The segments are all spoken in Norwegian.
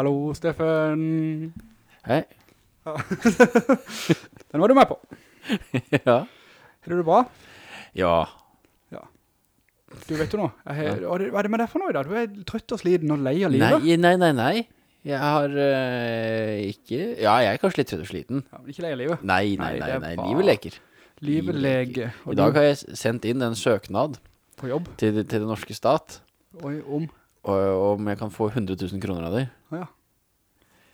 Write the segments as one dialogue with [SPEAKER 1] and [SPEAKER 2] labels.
[SPEAKER 1] Hallo, Steffen.
[SPEAKER 2] Hei.
[SPEAKER 1] Den var du med på.
[SPEAKER 2] ja.
[SPEAKER 1] Er du bra?
[SPEAKER 2] Ja.
[SPEAKER 1] Du vet jo nå, har- hva er det- med deg for noe i dag? Du er trøtt og sliten og lei av livet.
[SPEAKER 2] Nei, nei, nei, nei. Jeg har øh, ikke... Ja, jeg er kanskje litt trøtt og sliten.
[SPEAKER 1] Ja, men ikke lei av livet.
[SPEAKER 2] Nei,
[SPEAKER 1] Nei,
[SPEAKER 2] nei, nei, nei. Livet leker.
[SPEAKER 1] Livet leker.
[SPEAKER 2] I dag har jeg sendt inn en søknad
[SPEAKER 1] på jobb.
[SPEAKER 2] til, til det norske stat,
[SPEAKER 1] Oi, om.
[SPEAKER 2] og, om jeg kan få 100 000 kroner av dem.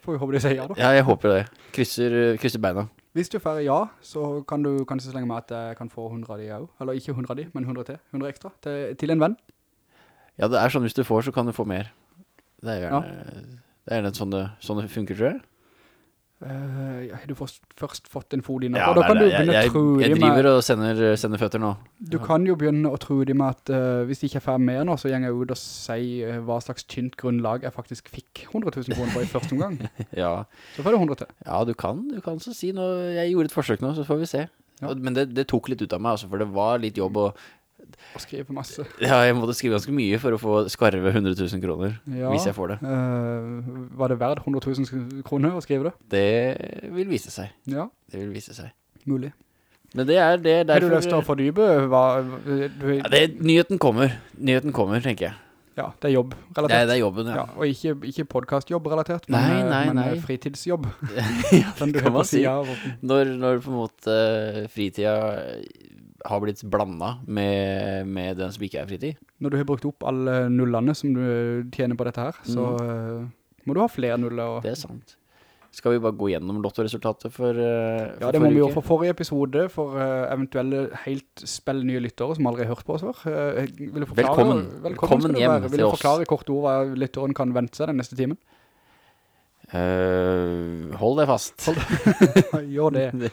[SPEAKER 1] Får vi håpe de sier ja da.
[SPEAKER 2] Ja, jeg håper det. Krysser, krysser beina.
[SPEAKER 1] Hvis du får ja, så kan du kanskje slenge med at jeg kan få 100 av de også. Eller ikke 100 av de, men 100 til. 100 ekstra. Til, til en venn.
[SPEAKER 2] Ja, det er sånn hvis du får, så kan du få mer. Det er gjerne, det er gjerne sånn det, sånn det funker, tror jeg.
[SPEAKER 1] Ja, har du først, fått en fot inne?
[SPEAKER 2] Ja,
[SPEAKER 1] da kan
[SPEAKER 2] nei,
[SPEAKER 1] du
[SPEAKER 2] jeg,
[SPEAKER 1] jeg, å
[SPEAKER 2] jeg,
[SPEAKER 1] tro
[SPEAKER 2] jeg driver
[SPEAKER 1] med,
[SPEAKER 2] og sender, sender føtter nå.
[SPEAKER 1] du kan jo begynne å tro dem med at uh, hvis de ikke er ferdig med nå, så gjenger jeg ut og sier uh, hva slags tynt grunnlag jeg faktisk fikk 100 000 kroner på i første omgang.
[SPEAKER 2] Ja,
[SPEAKER 1] Så får du 100 til.
[SPEAKER 2] ja du kan, du kan så si nå. Jeg gjorde et forsøk nå, så får vi se.
[SPEAKER 1] Ja.
[SPEAKER 2] Men det, det tok litt ut av meg, altså, for det var litt jobb, og
[SPEAKER 1] Og skrive masse.
[SPEAKER 2] ja, jeg måtte skrive ganske mye for å få skarve 100 000 kroner,
[SPEAKER 1] Ja.
[SPEAKER 2] hvis jeg får det.
[SPEAKER 1] Uh, var det verdt 100 000 kroner å skrive det?
[SPEAKER 2] Det vil vise seg.
[SPEAKER 1] Ja,
[SPEAKER 2] Det vil vise seg.
[SPEAKER 1] mulig.
[SPEAKER 2] Men det er det
[SPEAKER 1] Har du
[SPEAKER 2] derfor...
[SPEAKER 1] lyst til å fordype hva, du,
[SPEAKER 2] Ja, det, nyheten kommer. Nyheten kommer, tenker jeg.
[SPEAKER 1] ja, det er jobb
[SPEAKER 2] Det
[SPEAKER 1] relatert.
[SPEAKER 2] er, det er jobben,
[SPEAKER 1] Ja,
[SPEAKER 2] ja.
[SPEAKER 1] og ikke, ikke podcastjobb relatert, men,
[SPEAKER 2] Nei, nei,
[SPEAKER 1] men
[SPEAKER 2] nei.
[SPEAKER 1] eh, fritidsjobb.
[SPEAKER 2] ja
[SPEAKER 1] det
[SPEAKER 2] kan man si. Når, når på en måte fritida har blitt blanda med, med den som ikke er fritid.
[SPEAKER 1] Når du har brukt opp alle nullene som du tjener på dette her, så eh, må du ha flere nuller. Og,
[SPEAKER 2] Mm. Det er sant. Skal vi bare gå gjennom lottoresultatet for, eh, for
[SPEAKER 1] ja, det må vi gjøre for forrige episode, for eh, eventuelle helt spillnye lyttere som aldri har hørt på oss før. Eh,
[SPEAKER 2] Velkommen.
[SPEAKER 1] Velkommen,
[SPEAKER 2] Velkommen
[SPEAKER 1] skal du
[SPEAKER 2] hjem.
[SPEAKER 1] Vil du forklare kort ord hva lytteren kan vente seg den neste timen?
[SPEAKER 2] Uh, hold deg fast.
[SPEAKER 1] Gjør det.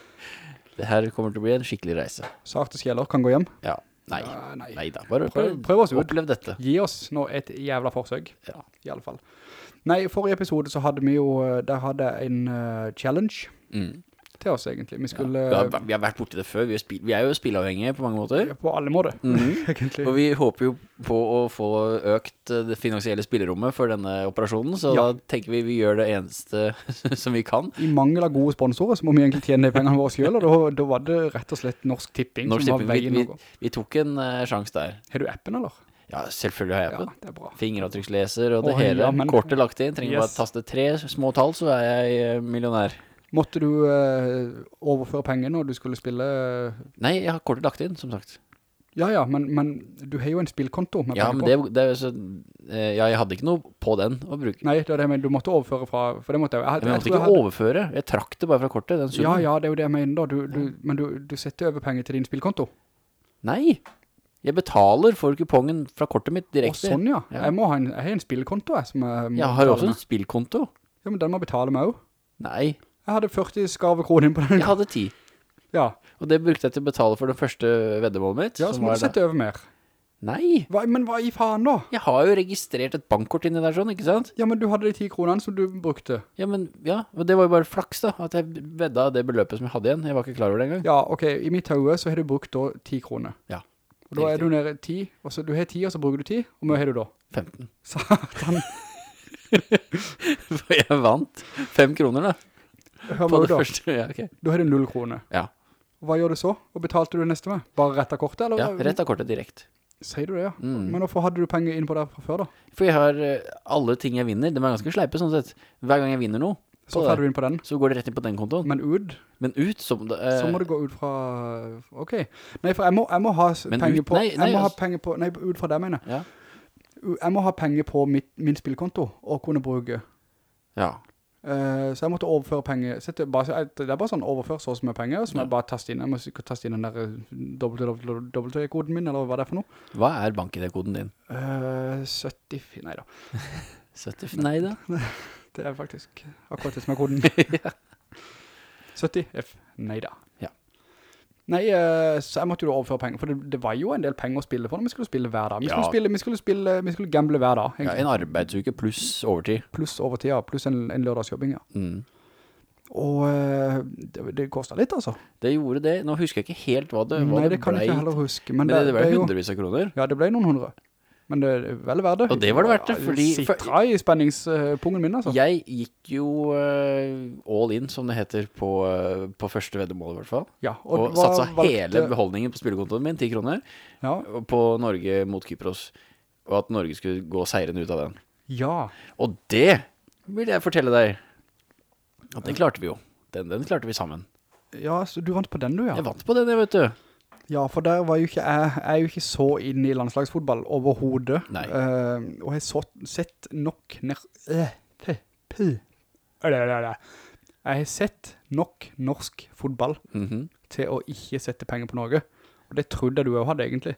[SPEAKER 2] det. her kommer til å bli en skikkelig reise.
[SPEAKER 1] Sakte skjeller kan gå hjem.
[SPEAKER 2] Ja. Nei.
[SPEAKER 1] Ja, nei.
[SPEAKER 2] Nei da. Bare
[SPEAKER 1] Prøv, prøv oss ut.
[SPEAKER 2] Opplev dette.
[SPEAKER 1] Gi oss nå et jævla forsøk.
[SPEAKER 2] Ja.
[SPEAKER 1] I alle fall. Nei, i forrige episode så hadde vi jo, eh, der hadde en uh, challenge
[SPEAKER 2] Mm.
[SPEAKER 1] Til oss egentlig. Vi
[SPEAKER 2] Ja. Vi, har, vi har vært borte det før. Vi er, spil, vi er jo spillavhengige på mange måter.
[SPEAKER 1] på alle måter, egentlig.
[SPEAKER 2] Og vi håper jo på å få økt eh, det finansielle spillerommet for denne operasjonen, så
[SPEAKER 1] Ja.
[SPEAKER 2] da tenker vi vi gjør det eneste som vi kan.
[SPEAKER 1] I mangel av gode sponsorer så må vi egentlig tjene pengene våre selv, og da, da var det rett og slett Norsk Tipping
[SPEAKER 2] Norsk
[SPEAKER 1] som var
[SPEAKER 2] vi,
[SPEAKER 1] veien
[SPEAKER 2] vi,
[SPEAKER 1] å gå.
[SPEAKER 2] vi tok en uh, sjans der.
[SPEAKER 1] Har du appen, eller?
[SPEAKER 2] Ja, selvfølgelig har jeg
[SPEAKER 1] Ja,
[SPEAKER 2] appen.
[SPEAKER 1] det er bra.
[SPEAKER 2] Fingeravtrykksleser og det
[SPEAKER 1] Åh,
[SPEAKER 2] hele.
[SPEAKER 1] ja, men-
[SPEAKER 2] Kortet lagt inn. Trenger
[SPEAKER 1] Yes.
[SPEAKER 2] bare taste tre små tall, så er jeg eh, millionær.
[SPEAKER 1] Måtte du eh, overføre penger når du skulle spille?
[SPEAKER 2] Nei, jeg har kortet lagt inn, som sagt.
[SPEAKER 1] Ja, ja, men, men du har jo en spillkonto med
[SPEAKER 2] Ja,
[SPEAKER 1] penger
[SPEAKER 2] men
[SPEAKER 1] på.
[SPEAKER 2] det, det så, eh, Ja, jeg hadde ikke noe på den å bruke.
[SPEAKER 1] Nei, det er det jeg mener, du måtte overføre fra, for det måtte jeg, jeg,
[SPEAKER 2] Men jeg måtte
[SPEAKER 1] ikke
[SPEAKER 2] ikke
[SPEAKER 1] hadde-
[SPEAKER 2] overføre. Jeg trakk det bare fra kortet, den
[SPEAKER 1] Ja,
[SPEAKER 2] summen.
[SPEAKER 1] ja, det er jo det jeg mener da, du, du, men du, du setter over penger til din spillkonto.
[SPEAKER 2] Nei! Jeg betaler for kupongen fra kortet mitt direkte.
[SPEAKER 1] Å, sånn, ja.
[SPEAKER 2] Ja.
[SPEAKER 1] Jeg, ha en, jeg har en spillkonto, jeg, som jeg
[SPEAKER 2] Jeg har jo også en spillkonto.
[SPEAKER 1] Ja, men den må jeg betale meg også.
[SPEAKER 2] Nei,
[SPEAKER 1] Jeg hadde 40 skarve kroner inn på den.
[SPEAKER 2] jeg hadde 10.
[SPEAKER 1] Ja,
[SPEAKER 2] Og det brukte jeg til å betale for det første veddemålet mitt.
[SPEAKER 1] ja så må du sette over mer.
[SPEAKER 2] Nei,
[SPEAKER 1] Hva, men hva i faen da?
[SPEAKER 2] jeg har jo registrert et bankkort inni der sånn, ikke sant?
[SPEAKER 1] Ja, men du hadde de 10 kronene som du brukte.
[SPEAKER 2] Ja, men ja, og det var jo bare flaks da, at jeg vedda det beløpet som jeg hadde igjen. Jeg var ikke klar over det engang.
[SPEAKER 1] Ja, ok, i mitt haue så har du brukt da 10 kroner.
[SPEAKER 2] Ja,
[SPEAKER 1] Og da er du nede 10, og så du har 10, og så bruker du 10, og hva har du da?
[SPEAKER 2] 15.
[SPEAKER 1] Satan,
[SPEAKER 2] For jeg vant 5 kroner da, på det første. Ja, okay.
[SPEAKER 1] Du har du 0 kroner.
[SPEAKER 2] Ja,
[SPEAKER 1] hva gjør du så? Hva betalte du det neste med? Bare rett av kortet, eller?
[SPEAKER 2] ja rett av kortet direkte.
[SPEAKER 1] Sier du det, ja.
[SPEAKER 2] Mm.
[SPEAKER 1] Men hvorfor hadde du penger inn på det fra før da?
[SPEAKER 2] For jeg har eh, alle ting jeg vinner, de er ganske sleipe sånn sett. Hver gang jeg vinner noe,
[SPEAKER 1] Så
[SPEAKER 2] tar
[SPEAKER 1] du inn på den.
[SPEAKER 2] så går det rett inn på den kontoen.
[SPEAKER 1] Men ut,
[SPEAKER 2] Men ut så, det, eh,
[SPEAKER 1] så må det gå ut fra... Ok. Nei, for jeg må, jeg må ha penger
[SPEAKER 2] ut-
[SPEAKER 1] på...
[SPEAKER 2] nei, nei,
[SPEAKER 1] jeg må ha
[SPEAKER 2] altså-
[SPEAKER 1] penger på... Nei, ut fra det, mener jeg.
[SPEAKER 2] Ja,
[SPEAKER 1] Jeg må ha penger på mitt, min spillkonto og kunne bruke.
[SPEAKER 2] ja.
[SPEAKER 1] Eh, så jeg måtte overføre penger. Sette, bare, det er bare sånn overfør så som er penger, som
[SPEAKER 2] Ja.
[SPEAKER 1] jeg bare taster inn. Jeg må taste inn den der www-koden min, eller hva det er for noe.
[SPEAKER 2] Hva er bank-ID-koden din?
[SPEAKER 1] Uh, 70... Nei da.
[SPEAKER 2] 70? Nei da.
[SPEAKER 1] Det er faktisk akkurat det som er koden. 70 F. Nei da.
[SPEAKER 2] Ja.
[SPEAKER 1] Nei, eh, så jeg måtte jo overføre penger, for det, det var jo en del penger å spille for når vi skulle spille hver dag. Vi
[SPEAKER 2] Ja.
[SPEAKER 1] skulle, spille, vi skulle, spille, vi skulle gamble hver dag,
[SPEAKER 2] Ja, en arbeidsuke pluss overtid.
[SPEAKER 1] Pluss overtid, ja. pluss en, en lørdagsjobbing, ja.
[SPEAKER 2] Mm.
[SPEAKER 1] Og eh, det, det kostet litt, altså.
[SPEAKER 2] Det gjorde det. Nå husker jeg ikke helt hva det, hva
[SPEAKER 1] Nei, det kan
[SPEAKER 2] ble.
[SPEAKER 1] jeg ikke heller huske. Men,
[SPEAKER 2] Men det, det ble hundrevis av kroner.
[SPEAKER 1] Ja, det ble noen hundre. Men det er veldig verdt det.
[SPEAKER 2] Og det var det verdt det, fordi-
[SPEAKER 1] Sitra i spenningspungen min, altså.
[SPEAKER 2] Jeg gikk jo uh, all in, som det heter, på, uh, på første veddemål i hvert fall.
[SPEAKER 1] Ja,
[SPEAKER 2] Og,
[SPEAKER 1] og
[SPEAKER 2] satsa
[SPEAKER 1] valgte-
[SPEAKER 2] hele beholdningen på spillekontoen min, 10 kroner,
[SPEAKER 1] Ja,
[SPEAKER 2] på Norge mot Kypros. Og at Norge skulle gå seirende ut av den.
[SPEAKER 1] ja.
[SPEAKER 2] Og det vil jeg fortelle deg. At det klarte vi jo. Den, den klarte vi sammen.
[SPEAKER 1] Ja, så du vant på den du, ja.
[SPEAKER 2] Jeg vant på den, jeg, vet du.
[SPEAKER 1] Ja, for der var jo ikke jeg, jeg er jo ikke så inne i landslagsfotball overhovedet.
[SPEAKER 2] Nei.
[SPEAKER 1] Uh, og jeg har sett nok øle. Jeg har sett nok norsk fotball
[SPEAKER 2] Mhm.
[SPEAKER 1] til å ikke sette penger på Norge. Og det trodde jeg du jo hadde egentlig.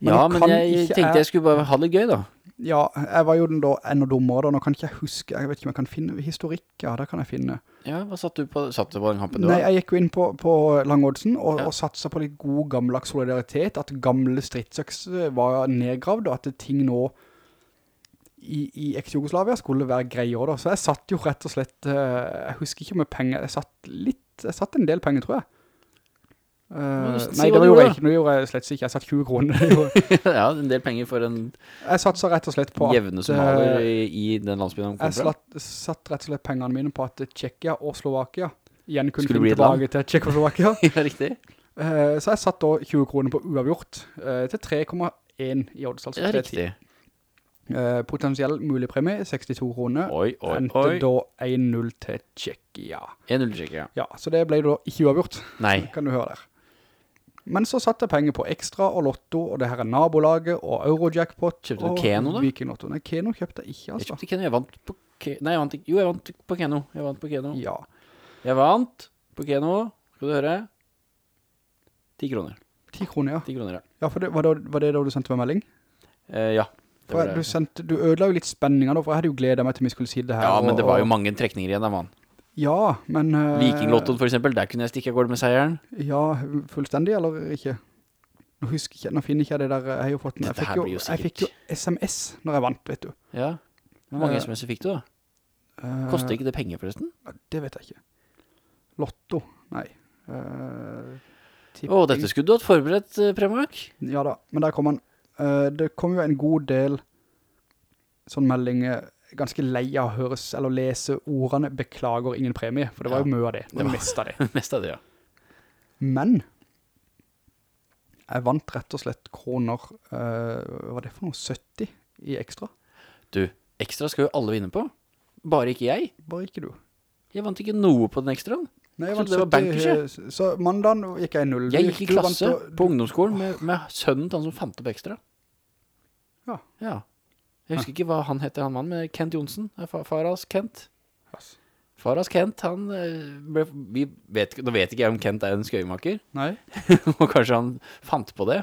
[SPEAKER 1] Men
[SPEAKER 2] ja, men jeg
[SPEAKER 1] ikke
[SPEAKER 2] tenkte
[SPEAKER 1] jeg-
[SPEAKER 2] jeg skulle bare ha det gøy, da.
[SPEAKER 1] Ja, jeg var jo den da enda dummere da. Nå kan ikke jeg huske, jeg vet ikke om jeg kan finne historikk. Ja, der kan jeg finne.
[SPEAKER 2] Ja, hva satt du på, satt du på den kampen du
[SPEAKER 1] Nei,
[SPEAKER 2] var?
[SPEAKER 1] jeg gikk jo inn på, på Langoddsen og,
[SPEAKER 2] Ja.
[SPEAKER 1] og satset på litt god gammeldags solidaritet, at gamle stridsøks var nedgravd, og at ting nå i, i eks-Jugoslavia skulle være greier da. Så jeg satt jo rett og slett, eh, jeg husker ikke med penger, jeg satt litt, jeg satt en del penger, tror jeg. Eh,
[SPEAKER 2] si
[SPEAKER 1] nei, det
[SPEAKER 2] gjorde
[SPEAKER 1] var
[SPEAKER 2] gjorde.
[SPEAKER 1] ikke, nå gjorde jeg slett ikke, jeg satt 20 kroner.
[SPEAKER 2] Ja, en del penger for en
[SPEAKER 1] Jeg satt så rett og slett på
[SPEAKER 2] jevne somalier
[SPEAKER 1] har
[SPEAKER 2] i, i den landsbyen
[SPEAKER 1] Jeg slatt, satt rett og slett pengene mine på at Tjekkia og Slovakia igjen kunne finne tilbake til Tjekkoslovakia.
[SPEAKER 2] ja, riktig.
[SPEAKER 1] uh, så jeg satt da 20 kroner på uavgjort uh, til 3,1 i odds, altså
[SPEAKER 2] Ja, riktig.
[SPEAKER 1] Eh, potensiell mulig premie, 62 kroner.
[SPEAKER 2] Oi, oi,
[SPEAKER 1] Endte
[SPEAKER 2] oi.
[SPEAKER 1] da 1-0 til Tjekkia.
[SPEAKER 2] 1-0 til ja.
[SPEAKER 1] Ja, så det ble da ikke uavgjort,
[SPEAKER 2] Nei.
[SPEAKER 1] kan du høre der. Men så satte jeg penger på Ekstra og Lotto, og det her er nabolaget, og Eurojackpot.
[SPEAKER 2] Kjøpte du Keno da?
[SPEAKER 1] Viking Lotto. Nei, Keno kjøpte jeg ikke,
[SPEAKER 2] Jeg
[SPEAKER 1] altså.
[SPEAKER 2] kjøpte Keno, jeg vant på Keno. Nei, jeg vant ikke. Jo, jeg vant på Keno. Jeg vant på Keno.
[SPEAKER 1] Ja,
[SPEAKER 2] Jeg vant på Keno. Skal du høre? 10 kroner.
[SPEAKER 1] 10 kroner, ja.
[SPEAKER 2] 10 kroner, ja.
[SPEAKER 1] Ja, for det, var, det, var det da du sendte meg melding?
[SPEAKER 2] Eh, ja. Det var
[SPEAKER 1] du, sendte, du ødela jo litt spenninger da, for jeg hadde jo gledet meg til vi skulle si det her.
[SPEAKER 2] Ja, men
[SPEAKER 1] og-
[SPEAKER 2] det var jo mange trekninger igjen da, mann.
[SPEAKER 1] Ja, men... Uh,
[SPEAKER 2] Vikinglottoen for eksempel, der kunne jeg stikke av gårde med seieren.
[SPEAKER 1] Ja, fullstendig, eller ikke? Nå husker jeg ikke, nå finner ikke jeg det der, jeg har fått. Jeg fikk jo,
[SPEAKER 2] jo
[SPEAKER 1] jeg fikk jo SMS når jeg vant, vet du.
[SPEAKER 2] Ja. Hvor mange
[SPEAKER 1] uh,
[SPEAKER 2] SMS fikk du da?
[SPEAKER 1] Uh,
[SPEAKER 2] Koster ikke det penger forresten?
[SPEAKER 1] Det vet jeg ikke. Lotto, nei. Uh,
[SPEAKER 2] Å, dette skulle du hatt forberedt, eh, Premark.
[SPEAKER 1] Ja da, men der kom han. Eh, det kom jo en god del sånn meldinger, ganske lei av å høres, eller lese ordene, beklager ingen premie, for det var jo mye av det, det
[SPEAKER 2] Det var-
[SPEAKER 1] mest av det.
[SPEAKER 2] Mest av det, ja.
[SPEAKER 1] Men jeg vant rett og slett kroner, uh, hva var det for noe, 70 i ekstra?
[SPEAKER 2] Du, ekstra skal jo alle vinne på. Bare ikke jeg.
[SPEAKER 1] Bare ikke du.
[SPEAKER 2] Jeg vant ikke noe på den ekstraen.
[SPEAKER 1] Nei, jeg vant
[SPEAKER 2] det var
[SPEAKER 1] 70,
[SPEAKER 2] bankers,
[SPEAKER 1] eh, Så mandagen gikk jeg i null.
[SPEAKER 2] Jeg gikk i klasse
[SPEAKER 1] og-
[SPEAKER 2] på ungdomsskolen med, med sønnen til han som fant opp ekstra.
[SPEAKER 1] Ja.
[SPEAKER 2] Ja. Jeg husker ikke hva han heter, han mannen, men Kent Jonsen. Faras Kent. Faras Kent, han eh, ble, vi vet, Nå vet ikke jeg om Kent er en skøyemaker,
[SPEAKER 1] Nei,
[SPEAKER 2] og kanskje han fant på det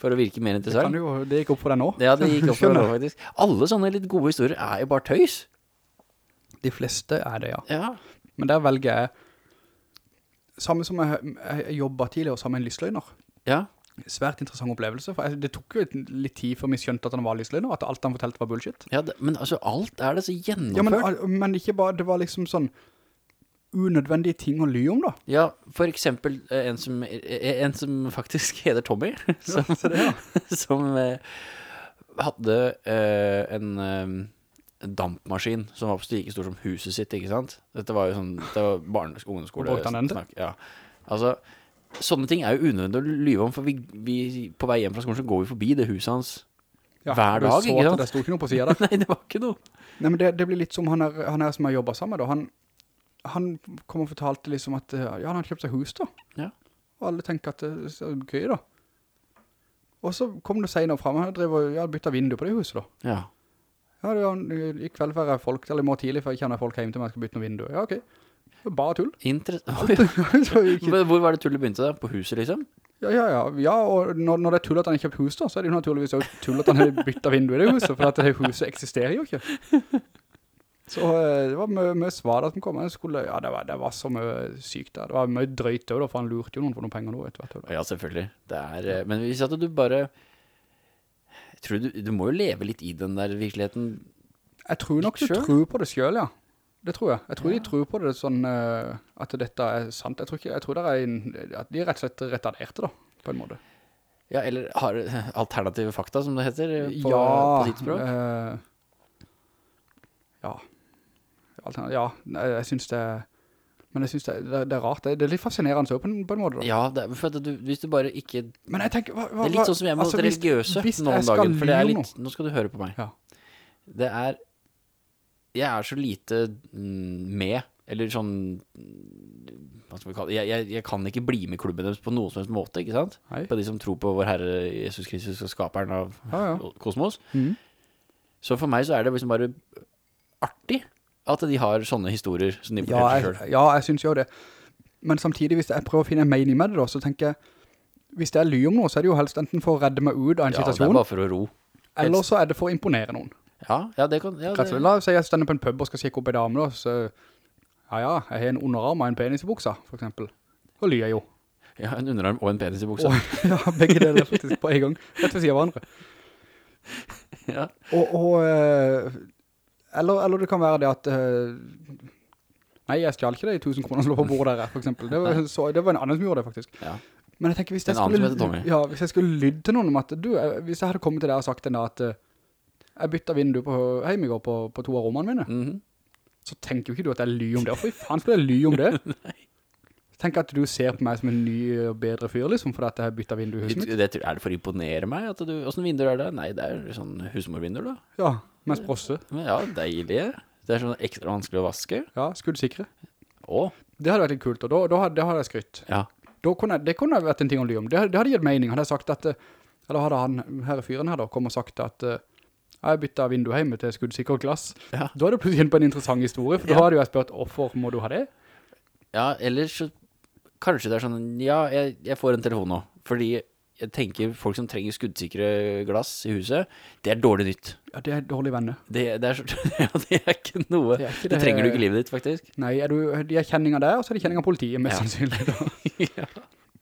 [SPEAKER 2] for å virke mer
[SPEAKER 1] det, kan jo, det gikk opp for deg nå.
[SPEAKER 2] Ja, det gikk opp for deg faktisk. Alle sånne litt gode historier er jo bare tøys.
[SPEAKER 1] De fleste er det, ja.
[SPEAKER 2] Ja.
[SPEAKER 1] Men der velger jeg, samme som jeg, jeg jobbet tidligere sammen med en lystløgner.
[SPEAKER 2] Ja.
[SPEAKER 1] Svært interessant opplevelse, for det tok jo litt tid før vi skjønte at han var lystløgner, at alt han fortalte var bullshit.
[SPEAKER 2] ja det, men altså, alt er det så
[SPEAKER 1] Ja, men,
[SPEAKER 2] gjennomført.
[SPEAKER 1] men ikke bare, det var liksom sånn unødvendige ting å ly om da.
[SPEAKER 2] Ja, for eksempel eh, en som, eh, en som faktisk heter Tommy, som,
[SPEAKER 1] ja, det, ja.
[SPEAKER 2] som eh, hadde eh, en, eh, en dampmaskin som var like stor som huset sitt, ikke sant? Dette var jo sånn, det var barne- ungdomsskole.
[SPEAKER 1] Og brukte han den til?
[SPEAKER 2] Ja. Altså, sånne ting er jo unødvendig å lyve om, for vi, vi, på vei hjem fra skolen så går vi forbi det huset hans.
[SPEAKER 1] ja
[SPEAKER 2] Hver dag, ikke sant?
[SPEAKER 1] Det sto ikke noe på siden der.
[SPEAKER 2] Nei, det var ikke noe.
[SPEAKER 1] Nei, men det, det blir litt som han er, han er som har jobbet sammen da. Han, han kom og fortalte liksom at, eh, ja, han hadde kjøpt seg hus da.
[SPEAKER 2] Ja.
[SPEAKER 1] Og alle tenker at det er gøy da. Og så kom det senere frem, han drev og ja, byttet vinduet på det huset da.
[SPEAKER 2] Ja.
[SPEAKER 1] Ja, det i kveld får jeg folk, eller i morgen tidlig før jeg kjenner folk hjem til meg, jeg skal bytte noe vinduer. Ja, ok. Bare tull.
[SPEAKER 2] Hvor var det tullet begynte da? På huset, liksom?
[SPEAKER 1] ja, ja, ja, ja, og når, når det er tull at han har kjøpt hus da, så er det jo naturligvis også tull at han har byttet vinduet i det huset, for at det huset eksisterer jo ikke. Så eh, det var mye, mye svar som kom. Skulle, ja, det var, det var så mye sykt der. Det var mye drøyt da, for han lurte jo noen for noen penger nå, vet du.
[SPEAKER 2] Ja, selvfølgelig. Det er, eh, men hvis at du bare Jeg tror du, du må jo leve litt i den der virkeligheten.
[SPEAKER 1] Jeg tror nok du tror på det selv, ja. Det tror jeg. Jeg tror de tror på det sånn, eh, at dette er sant. Jeg tror ikke, jeg tror det er en, at de er rett og slett retarderte da, på en måte.
[SPEAKER 2] Ja, eller har alternative fakta, som det heter eh, på,
[SPEAKER 1] ja,
[SPEAKER 2] på sitt språk.
[SPEAKER 1] eh, ja. Altern- Ja, jeg, jeg synes det men jeg synes det, det, det er rart, det, det er litt fascinerende så på en, på en måte da.
[SPEAKER 2] Ja, er, for du, hvis du bare ikke
[SPEAKER 1] Men jeg tenker, hva, hva,
[SPEAKER 2] Det er litt sånn som jeg må
[SPEAKER 1] altså,
[SPEAKER 2] religiøse
[SPEAKER 1] hvis-
[SPEAKER 2] hvis
[SPEAKER 1] skal
[SPEAKER 2] dagen. For det er litt Nå skal du høre på meg.
[SPEAKER 1] Ja.
[SPEAKER 2] Det er Jeg er så lite mm, med, eller sånn mm, Hva skal vi kalle det? Jeg, jeg, jeg kan ikke bli med klubben deres på noen som helst måte, ikke sant?
[SPEAKER 1] Hei.
[SPEAKER 2] På de som tror på vår Herre Jesus Kristus og skaperen av
[SPEAKER 1] Ja, ja.
[SPEAKER 2] kosmos.
[SPEAKER 1] Mm.
[SPEAKER 2] Så for meg så er det liksom bare artig at de har sånne historier som de
[SPEAKER 1] Ja,
[SPEAKER 2] forteller seg selv.
[SPEAKER 1] ja, jeg synes jo det. Men samtidig, hvis jeg prøver å finne en mening med det da, så tenker jeg, hvis det er ly om noe, så er det jo helst enten for å redde meg ut av en
[SPEAKER 2] Ja, det er bare for å ro.
[SPEAKER 1] eller så er det for å imponere noen.
[SPEAKER 2] Ja, ja, det kan ja, det,
[SPEAKER 1] la oss si jeg stender på en pub og skal sjekke opp en dame da, så, ja ja, jeg har en underarm og en penis i buksa, for eksempel. Så lyr jeg jo.
[SPEAKER 2] ja, en underarm og en penis i buksa.
[SPEAKER 1] Og, ja, begge deler faktisk på en gang, rett ved siden av hverandre.
[SPEAKER 2] Ja.
[SPEAKER 1] Og, og eh, eller, eller det kan være det at eh, Nei, jeg stjal ikke det i 1000 kroner som lå på bordet der, for eksempel. Det var, så, det var en annen som gjorde det, faktisk.
[SPEAKER 2] Ja.
[SPEAKER 1] Men jeg tenker, hvis jeg, skulle, ja, hvis jeg skulle lydd til noen om at du, eh, hvis jeg hadde kommet til deg og sagt en dag at jeg bytta vindu på hjemme i går på, på to av rommene mine,
[SPEAKER 2] Mhm.
[SPEAKER 1] så tenker jo ikke du at jeg ly om det. Hvorfor faen skulle jeg ly om det? Tenk at du ser på meg som en ny og bedre fyr, liksom, fordi at jeg har byttet vindu i huset mitt.
[SPEAKER 2] Det, er det for å imponere meg? At du, hvordan vinduer er det? Nei, det er sånn husmorvinduer da.
[SPEAKER 1] Ja, med sprosse.
[SPEAKER 2] Ja, deilige. Det er sånn ekstra vanskelig å vaske.
[SPEAKER 1] Ja, skuddsikre.
[SPEAKER 2] Åh.
[SPEAKER 1] Det hadde vært litt kult, og da, da, det hadde jeg skrytt.
[SPEAKER 2] ja.
[SPEAKER 1] Da kunne, jeg- det kunne vært en ting å ly om. Det, det hadde gitt mening. Hadde jeg sagt at, eh, eller hadde han, her fyren her da, kom og sagt at eh, jeg byttet vinduet hjemme til skuddsikker glass.
[SPEAKER 2] Ja.
[SPEAKER 1] Da er det plutselig på en interessant historie, for da
[SPEAKER 2] har
[SPEAKER 1] hadde jo jeg spurt, hvorfor må du ha det?
[SPEAKER 2] Ja, ellers så Kanskje det er sånn Ja, jeg, jeg får en telefon nå. Fordi jeg tenker folk som trenger skuddsikre glass i huset, det er dårlig nytt.
[SPEAKER 1] Ja, det er dårlig venner.
[SPEAKER 2] Det, det, er, ja, det er ikke noe
[SPEAKER 1] Det ikke
[SPEAKER 2] det- trenger du ikke i livet ditt, faktisk.
[SPEAKER 1] Nei, er du, de er kjenninger der, og så er de kjenninger av politiet, mest
[SPEAKER 2] Ja.
[SPEAKER 1] sannsynlig.
[SPEAKER 2] Ja.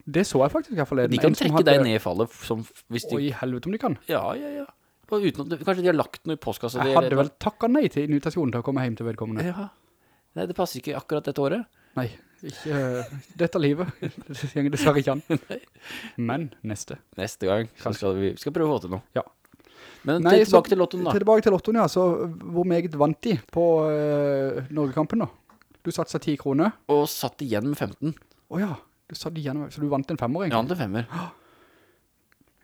[SPEAKER 1] Det så jeg faktisk her forleden.
[SPEAKER 2] De kan trekke
[SPEAKER 1] hadde-
[SPEAKER 2] deg ned i fallet som hvis de
[SPEAKER 1] Oi, helvete om de kan.
[SPEAKER 2] Ja, ja, ja. Og uten at kanskje de har lagt noe i postkassa
[SPEAKER 1] Jeg hadde vel takket nei til invitasjonen til å komme hjem til vedkommende.
[SPEAKER 2] Ja. Nei, det passer ikke akkurat dette året.
[SPEAKER 1] Nei, ikke uh, dette livet. Det gjenger dessverre ikke an. Men neste.
[SPEAKER 2] Neste gang skal vi skal prøve å få til noe.
[SPEAKER 1] Ja.
[SPEAKER 2] Men
[SPEAKER 1] Nei,
[SPEAKER 2] til,
[SPEAKER 1] så-
[SPEAKER 2] tilbake til lottoen da.
[SPEAKER 1] Tilbake til lottoen, ja. Så hvor meget vant de på uh, Norgekampen da? Du satsa 10 kroner.
[SPEAKER 2] Og satt igjen med 15.
[SPEAKER 1] Åja, du satt igjen, så du vant en femmer
[SPEAKER 2] Ja,
[SPEAKER 1] vant
[SPEAKER 2] til femmer.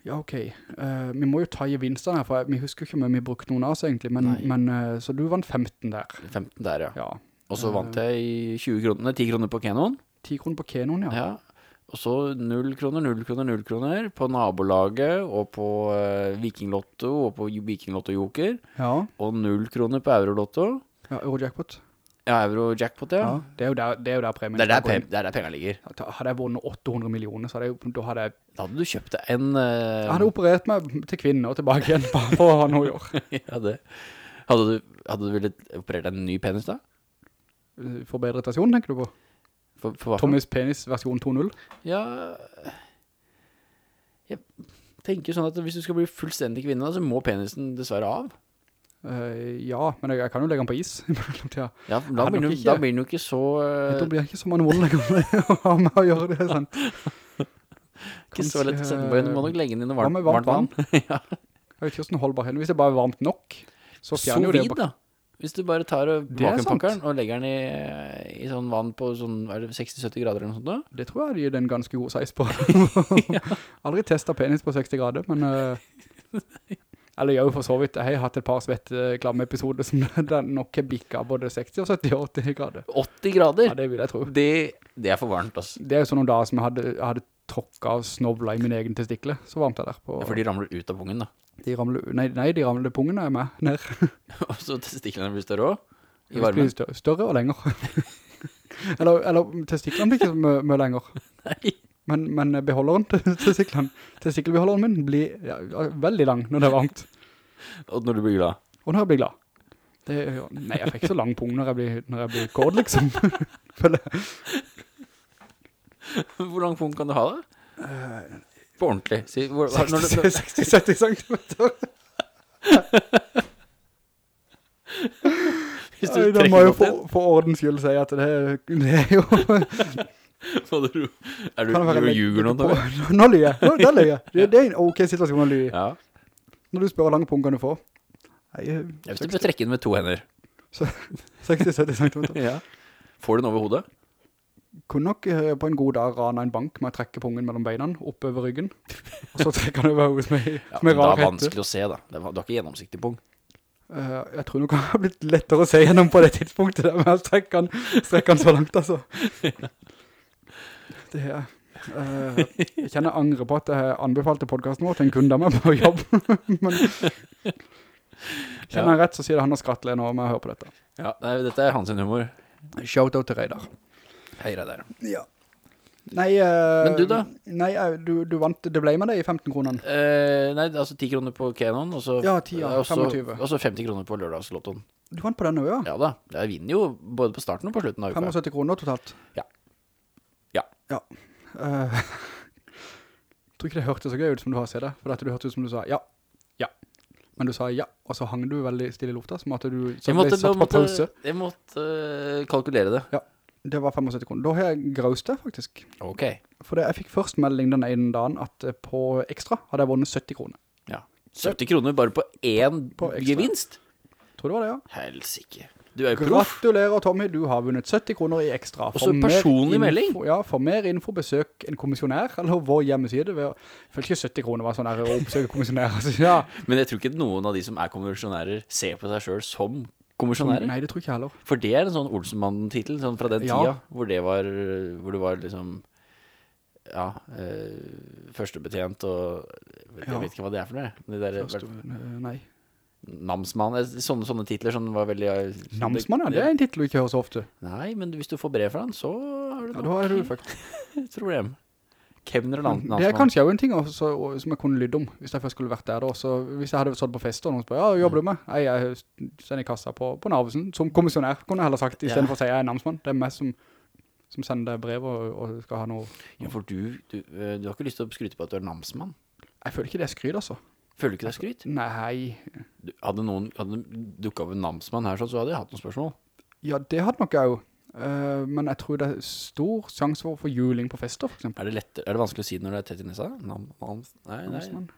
[SPEAKER 1] Ja, ok. uh, vi må jo ta i vinstene her, for vi husker ikke om vi brukte noen av oss egentlig, men, men uh, så du vant 15 der.
[SPEAKER 2] 15 der, ja.
[SPEAKER 1] Ja.
[SPEAKER 2] Og så vant jeg i 20 kroner, 10 kroner på Canon.
[SPEAKER 1] 10 kroner på Kenon, ja.
[SPEAKER 2] Ja. Og så 0 kroner, 0 kroner, 0 kroner på nabolaget, og på uh, Vikinglotto, og på Vikinglotto Joker.
[SPEAKER 1] Ja,
[SPEAKER 2] Og 0 kroner på Eurolotto.
[SPEAKER 1] ja Eurojackpot.
[SPEAKER 2] Ja, Euro-jackpot, ja.
[SPEAKER 1] Ja. Det er jo der, det er jo der premien
[SPEAKER 2] Det er der, pe- det er der penger ligger.
[SPEAKER 1] Hadde jeg vunnet 800 millioner, så hadde jeg, da hadde jeg,
[SPEAKER 2] Da hadde du kjøpt en... Uh...
[SPEAKER 1] jeg hadde operert meg til kvinner og tilbake igjen, bare for å ha noe å gjøre.
[SPEAKER 2] ja, det. Hadde du, hadde du villet operert deg en ny penis da?
[SPEAKER 1] For bedre versjon, tenker du på?
[SPEAKER 2] For, for?
[SPEAKER 1] Thomas Penis versjon 2.0.
[SPEAKER 2] Ja, jeg tenker sånn at hvis du skal bli fullstendig kvinne, så må penisen dessverre av.
[SPEAKER 1] Eh, ja, men jeg, jeg kan jo legge den på is.
[SPEAKER 2] Ja, da blir, det jo-
[SPEAKER 1] ikke-
[SPEAKER 2] da blir den jo ikke så... uh...
[SPEAKER 1] Da blir jeg ikke så manvold å ha med å gjøre det, sånn.
[SPEAKER 2] ikke så lett å sette på en, Du må nok legge den i noe varmt,
[SPEAKER 1] varmt
[SPEAKER 2] vann. ja.
[SPEAKER 1] Jeg vet ikke hvordan holdbar hen. Hvis det bare er varmt nok, så fjerner jo det.
[SPEAKER 2] Sous da. Hvis du bare tar og
[SPEAKER 1] Det er
[SPEAKER 2] vakuumpakker den
[SPEAKER 1] sant.
[SPEAKER 2] og legger den i, i sånn vann på sånn, er 60-70 grader eller noe sånt da?
[SPEAKER 1] Det tror jeg gir den ganske god size på. Aldri testet penis på 60 grader, men... eh, eller jeg har jo for så vidt, jeg har hatt et par svettklamme episoder som nok er bikket både 60 og 70 og 80 grader.
[SPEAKER 2] 80 grader?
[SPEAKER 1] Ja, det vil jeg tro.
[SPEAKER 2] Det, det er for varmt, altså.
[SPEAKER 1] Det er jo sånne dager som jeg hadde, jeg hadde tråkket og snovla i min egen testikle, så varmt jeg der på...
[SPEAKER 2] For de ramler ut av pungen, da.
[SPEAKER 1] De ramler, nei, nei, de ramler pungen er med ned.
[SPEAKER 2] Og så testiklene blir større også, i varmen.
[SPEAKER 1] større, større og lenger. eller, eller testiklene blir ikke mye lenger.
[SPEAKER 2] Nei.
[SPEAKER 1] Men, men beholderen til sykkelen, til sykkelbeholderen min blir ja, veldig lang når det er varmt.
[SPEAKER 2] Og når du blir glad.
[SPEAKER 1] Og når jeg blir glad. Det, nei, jeg fikk så lang pung når jeg blir, når jeg blir kåd, liksom.
[SPEAKER 2] Hvor lang pung kan du ha da? På ordentlig. Si, hvor, når du,
[SPEAKER 1] 60-70 centimeter.
[SPEAKER 2] hvis du
[SPEAKER 1] Nei, Da må jeg jo for, for ordens skyld si at det, det er jo
[SPEAKER 2] Hva du, er du, du ljuger nå?
[SPEAKER 1] Nå lyver jeg. Nå, der lyver jeg. Det, det er en ok situasjon å lyve.
[SPEAKER 2] Ja.
[SPEAKER 1] Når du spør hvor lang pung kan du få? Nei,
[SPEAKER 2] Jeg vet du bør trekke inn med to hender.
[SPEAKER 1] 60-70 cm.
[SPEAKER 2] Ja. Får du den over hodet?
[SPEAKER 1] Kunne nok eh, på en god dag rana en bank med å trekke pungen mellom beina, opp over ryggen. Og så trekker han over hodet med,
[SPEAKER 2] Ja,
[SPEAKER 1] med
[SPEAKER 2] men det er vanskelig å se da. Det var, du har ikke gjennomsiktig pung.
[SPEAKER 1] Uh, jeg tror nok han har blitt lettere å se gjennom på det tidspunktet der men jeg strekker han, han så langt, altså. Det er... Uh, jeg kjenner angre på at jeg anbefalte podcasten vår til en kunde av meg på jobb. Men kjenner jeg rett, så sier det han og skrattler nå om jeg hører på dette.
[SPEAKER 2] Ja, nei, dette er hans humor.
[SPEAKER 1] Shoutout til Reidar.
[SPEAKER 2] Hei, Reidar.
[SPEAKER 1] Ja. Nei, uh,
[SPEAKER 2] Men du da?
[SPEAKER 1] Nei, eh, du, du vant, det ble med deg i 15 kroner.
[SPEAKER 2] uh, nei, altså 10 kroner på Canon, og så,
[SPEAKER 1] Ja, 10, ja,
[SPEAKER 2] også,
[SPEAKER 1] 25.
[SPEAKER 2] og så 50 kroner på lørdagslottoen.
[SPEAKER 1] Du vant på den nå, ja.
[SPEAKER 2] Ja da, jeg vinner jo både på starten og på slutten av uka.
[SPEAKER 1] 75 kroner totalt.
[SPEAKER 2] Ja. Ja.
[SPEAKER 1] Ja. Eh, jeg tror ikke det hørte så gøy ut som du har sett det, for at du hørte ut som du sa ja, ja. Men du sa ja, og så hang du veldig stille i lufta, som at du så
[SPEAKER 2] Jeg måtte,
[SPEAKER 1] satt på
[SPEAKER 2] måtte,
[SPEAKER 1] pause.
[SPEAKER 2] jeg måtte uh, kalkulere det.
[SPEAKER 1] Ja, det var 75 kroner. Da har jeg graust det, faktisk.
[SPEAKER 2] Ok.
[SPEAKER 1] For det, jeg fikk først melding den ene dagen at eh, på ekstra hadde jeg vunnet 70 kroner.
[SPEAKER 2] Ja. 70 kroner bare på én gevinst?
[SPEAKER 1] Tror du det var det, ja?
[SPEAKER 2] Helsike. Du er jo proff.
[SPEAKER 1] Gratulerer, Tommy. Du har vunnet 70 kroner i ekstra.
[SPEAKER 2] Og så personlig melding.
[SPEAKER 1] Ja, for mer info besøk en kommissionær, eller vår hjemmeside. ved Jeg følte ikke 70 kroner var sånn her å oppsøke kommissionær. Altså, ja.
[SPEAKER 2] Men jeg tror ikke noen av de som er kommisjonærer ser på seg selv som kommisjonærer.
[SPEAKER 1] Nei, det tror ikke jeg heller.
[SPEAKER 2] For det er en sånn Olsenmann-titel, sånn fra den
[SPEAKER 1] Ja.
[SPEAKER 2] tida, hvor det var, hvor det var liksom, ja, eh, førstebetjent og, jeg
[SPEAKER 1] Ja.
[SPEAKER 2] vet ikke hva det er for noe. Det der,
[SPEAKER 1] Første, nei.
[SPEAKER 2] Namsmann, eh, sånne, sånne titler som var veldig... eh,
[SPEAKER 1] Namsmann, ja. Det er en titel du ikke hører så ofte.
[SPEAKER 2] Nei, men hvis du får brev fra han, så har du
[SPEAKER 1] Ja, da har du faktisk.
[SPEAKER 2] et problem. Kevner og nam- namsmann.
[SPEAKER 1] Det er kanskje jo en ting også, som jeg kunne lydde om, hvis jeg først skulle vært der da. Så hvis jeg hadde stått på fest og noen spør, ja, jobber du med? Nei, jeg sender i kassa på, på Narvesen, som kommissionær, kunne jeg heller sagt, i stedet
[SPEAKER 2] Ja.
[SPEAKER 1] for å si jeg er namsmann. Det er meg som, som sender deg brev og, og skal ha noe.
[SPEAKER 2] Ja, for du, du, eh, du har ikke lyst til å skryte på at du er namsmann.
[SPEAKER 1] Jeg føler ikke det er skryt, altså.
[SPEAKER 2] Føler du ikke det er skryt?
[SPEAKER 1] Nei,
[SPEAKER 2] Du, hadde noen hadde dukket opp en namsmann her, så hadde jeg hatt noen spørsmål.
[SPEAKER 1] ja, det hadde nok jeg jo. Uh, men jeg tror det er stor sjanse for å få juling på fester, for eksempel.
[SPEAKER 2] Er det, lett, er det vanskelig å si når det er tett i nesa? Nam, nam, nei, nei,
[SPEAKER 1] Namsmann.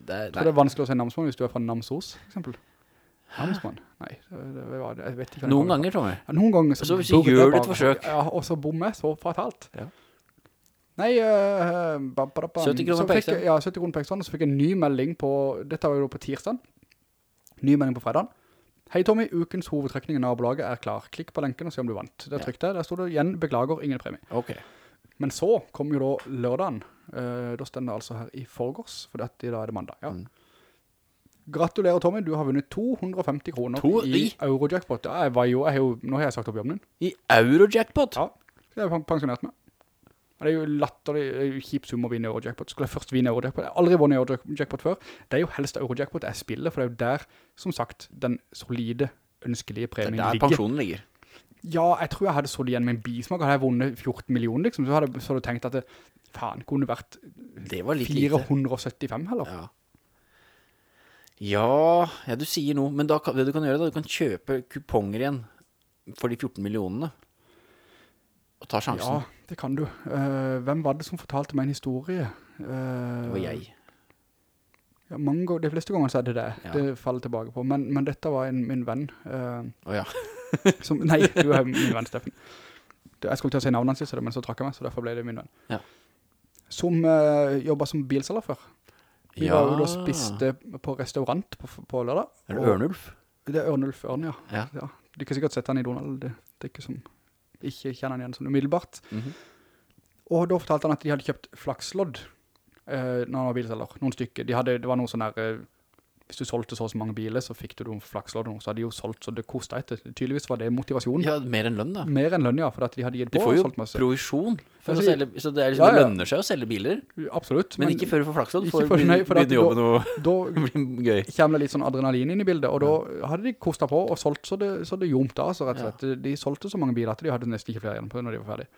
[SPEAKER 2] det nei.
[SPEAKER 1] Jeg tror
[SPEAKER 2] nei.
[SPEAKER 1] det er vanskelig å si namsmann hvis du er fra Namsos, for eksempel. Namsmann? Nei, det, det var, jeg vet ikke. det
[SPEAKER 2] Noen ganger, Tommy.
[SPEAKER 1] Ja, noen ganger
[SPEAKER 2] Så hvis du gjør
[SPEAKER 1] bare-
[SPEAKER 2] forsøk.
[SPEAKER 1] Ja, og så bommer så fatalt.
[SPEAKER 2] Ja.
[SPEAKER 1] Nei, uh,
[SPEAKER 2] 70 kroner på ekstra.
[SPEAKER 1] Ja, 70 kroner på ekstra, så fikk jeg en ny melding på, dette var jo på tirsdag, ny melding på fredag. Hei Tommy, ukens hovedtrekning i nabolaget er klar. Klikk på lenken og se om du vant.
[SPEAKER 2] Det
[SPEAKER 1] trykte jeg, der stod det igjen, beklager, ingen premie.
[SPEAKER 2] Ok.
[SPEAKER 1] Men så kom jo da lørdagen. uh, da stender det altså her i forgårs, for dette, da er det mandag. Ja.
[SPEAKER 2] Mm.
[SPEAKER 1] Gratulerer Tommy, du har vunnet 250 kroner
[SPEAKER 2] To-
[SPEAKER 1] i
[SPEAKER 2] i?
[SPEAKER 1] Eurojackpot. Ja, jeg var jo, jeg har jo, nå har jeg sagt opp jobben din.
[SPEAKER 2] I Eurojackpot?
[SPEAKER 1] Ja, det er jeg pensjonert med. Og Det er jo latterlig, det er jo kjip sum å vinne Eurojackpot. Skulle jeg først vinne Eurojackpot? Jeg har aldri vunnet Eurojackpot før. Det er jo helst Eurojackpot jeg spiller, for det er jo der, som sagt, den solide, ønskelige premien ligger.
[SPEAKER 2] Det er der
[SPEAKER 1] ligger.
[SPEAKER 2] pensjonen ligger.
[SPEAKER 1] Ja, jeg tror jeg hadde så det igjen med en bismak. Hadde jeg vunnet 14 millioner, liksom, så hadde så hadde jeg tenkt at det, faen, kunne vært
[SPEAKER 2] Det vært litt lite.
[SPEAKER 1] 475 heller.
[SPEAKER 2] Ja. Ja, ja, du sier noe, men da, det du kan gjøre da, du kan kjøpe kuponger igjen for de 14 millionene. Og ta sjansen. Ja.
[SPEAKER 1] Det kan du. Uh, hvem var det som fortalte meg en historie? Uh,
[SPEAKER 2] Det var jeg.
[SPEAKER 1] Ja, mange de fleste ganger så er det det.
[SPEAKER 2] Ja.
[SPEAKER 1] Det faller tilbake på. Men, men dette var en, min venn. eh,
[SPEAKER 2] Åja.
[SPEAKER 1] som, nei, du er min venn, Steffen. Jeg skulle til å si navnet hans, men så trakk jeg meg, så derfor ble det min venn.
[SPEAKER 2] Ja.
[SPEAKER 1] Som uh, jobbet som bilseller før. Vi var jo da spiste på restaurant på, på lørdag.
[SPEAKER 2] Er det Ørnulf?
[SPEAKER 1] Det er Ørnulf Ørn, ja.
[SPEAKER 2] Ja.
[SPEAKER 1] ja. Du kan sikkert sette han i Donald. Det, det er ikke som, ikke kjenner han igjen sånn umiddelbart.
[SPEAKER 2] Mhm.
[SPEAKER 1] Og da fortalte han at de hadde kjøpt flakslodd eh, når han var bilselger. Noen stykker. De hadde, det var noen sånne der, eh, hvis du solgte så så mange biler, så fikk du noen flakslodd, så hadde de jo solgt, så det kostet etter. Tydeligvis var det motivasjonen.
[SPEAKER 2] Ja, mer enn lønn da.
[SPEAKER 1] Mer enn lønn, ja, for at de hadde gitt på og solgt masse.
[SPEAKER 2] provisjon. så, de,
[SPEAKER 1] Altså,
[SPEAKER 2] selge, så det, liksom,
[SPEAKER 1] ja,
[SPEAKER 2] det lønner seg å selge biler,
[SPEAKER 1] Absolutt.
[SPEAKER 2] men, ikke før du får flakslodd. For å
[SPEAKER 1] nei, for
[SPEAKER 2] begynne jobben og
[SPEAKER 1] Da
[SPEAKER 2] gøy.
[SPEAKER 1] Da kommer det litt sånn adrenalin inn i bildet, og da hadde de kostet på og solgt så det, så det jomte, av, så rett og slett. De solgte så mange biler at de hadde nesten ikke flere igjen på når de var ferdig.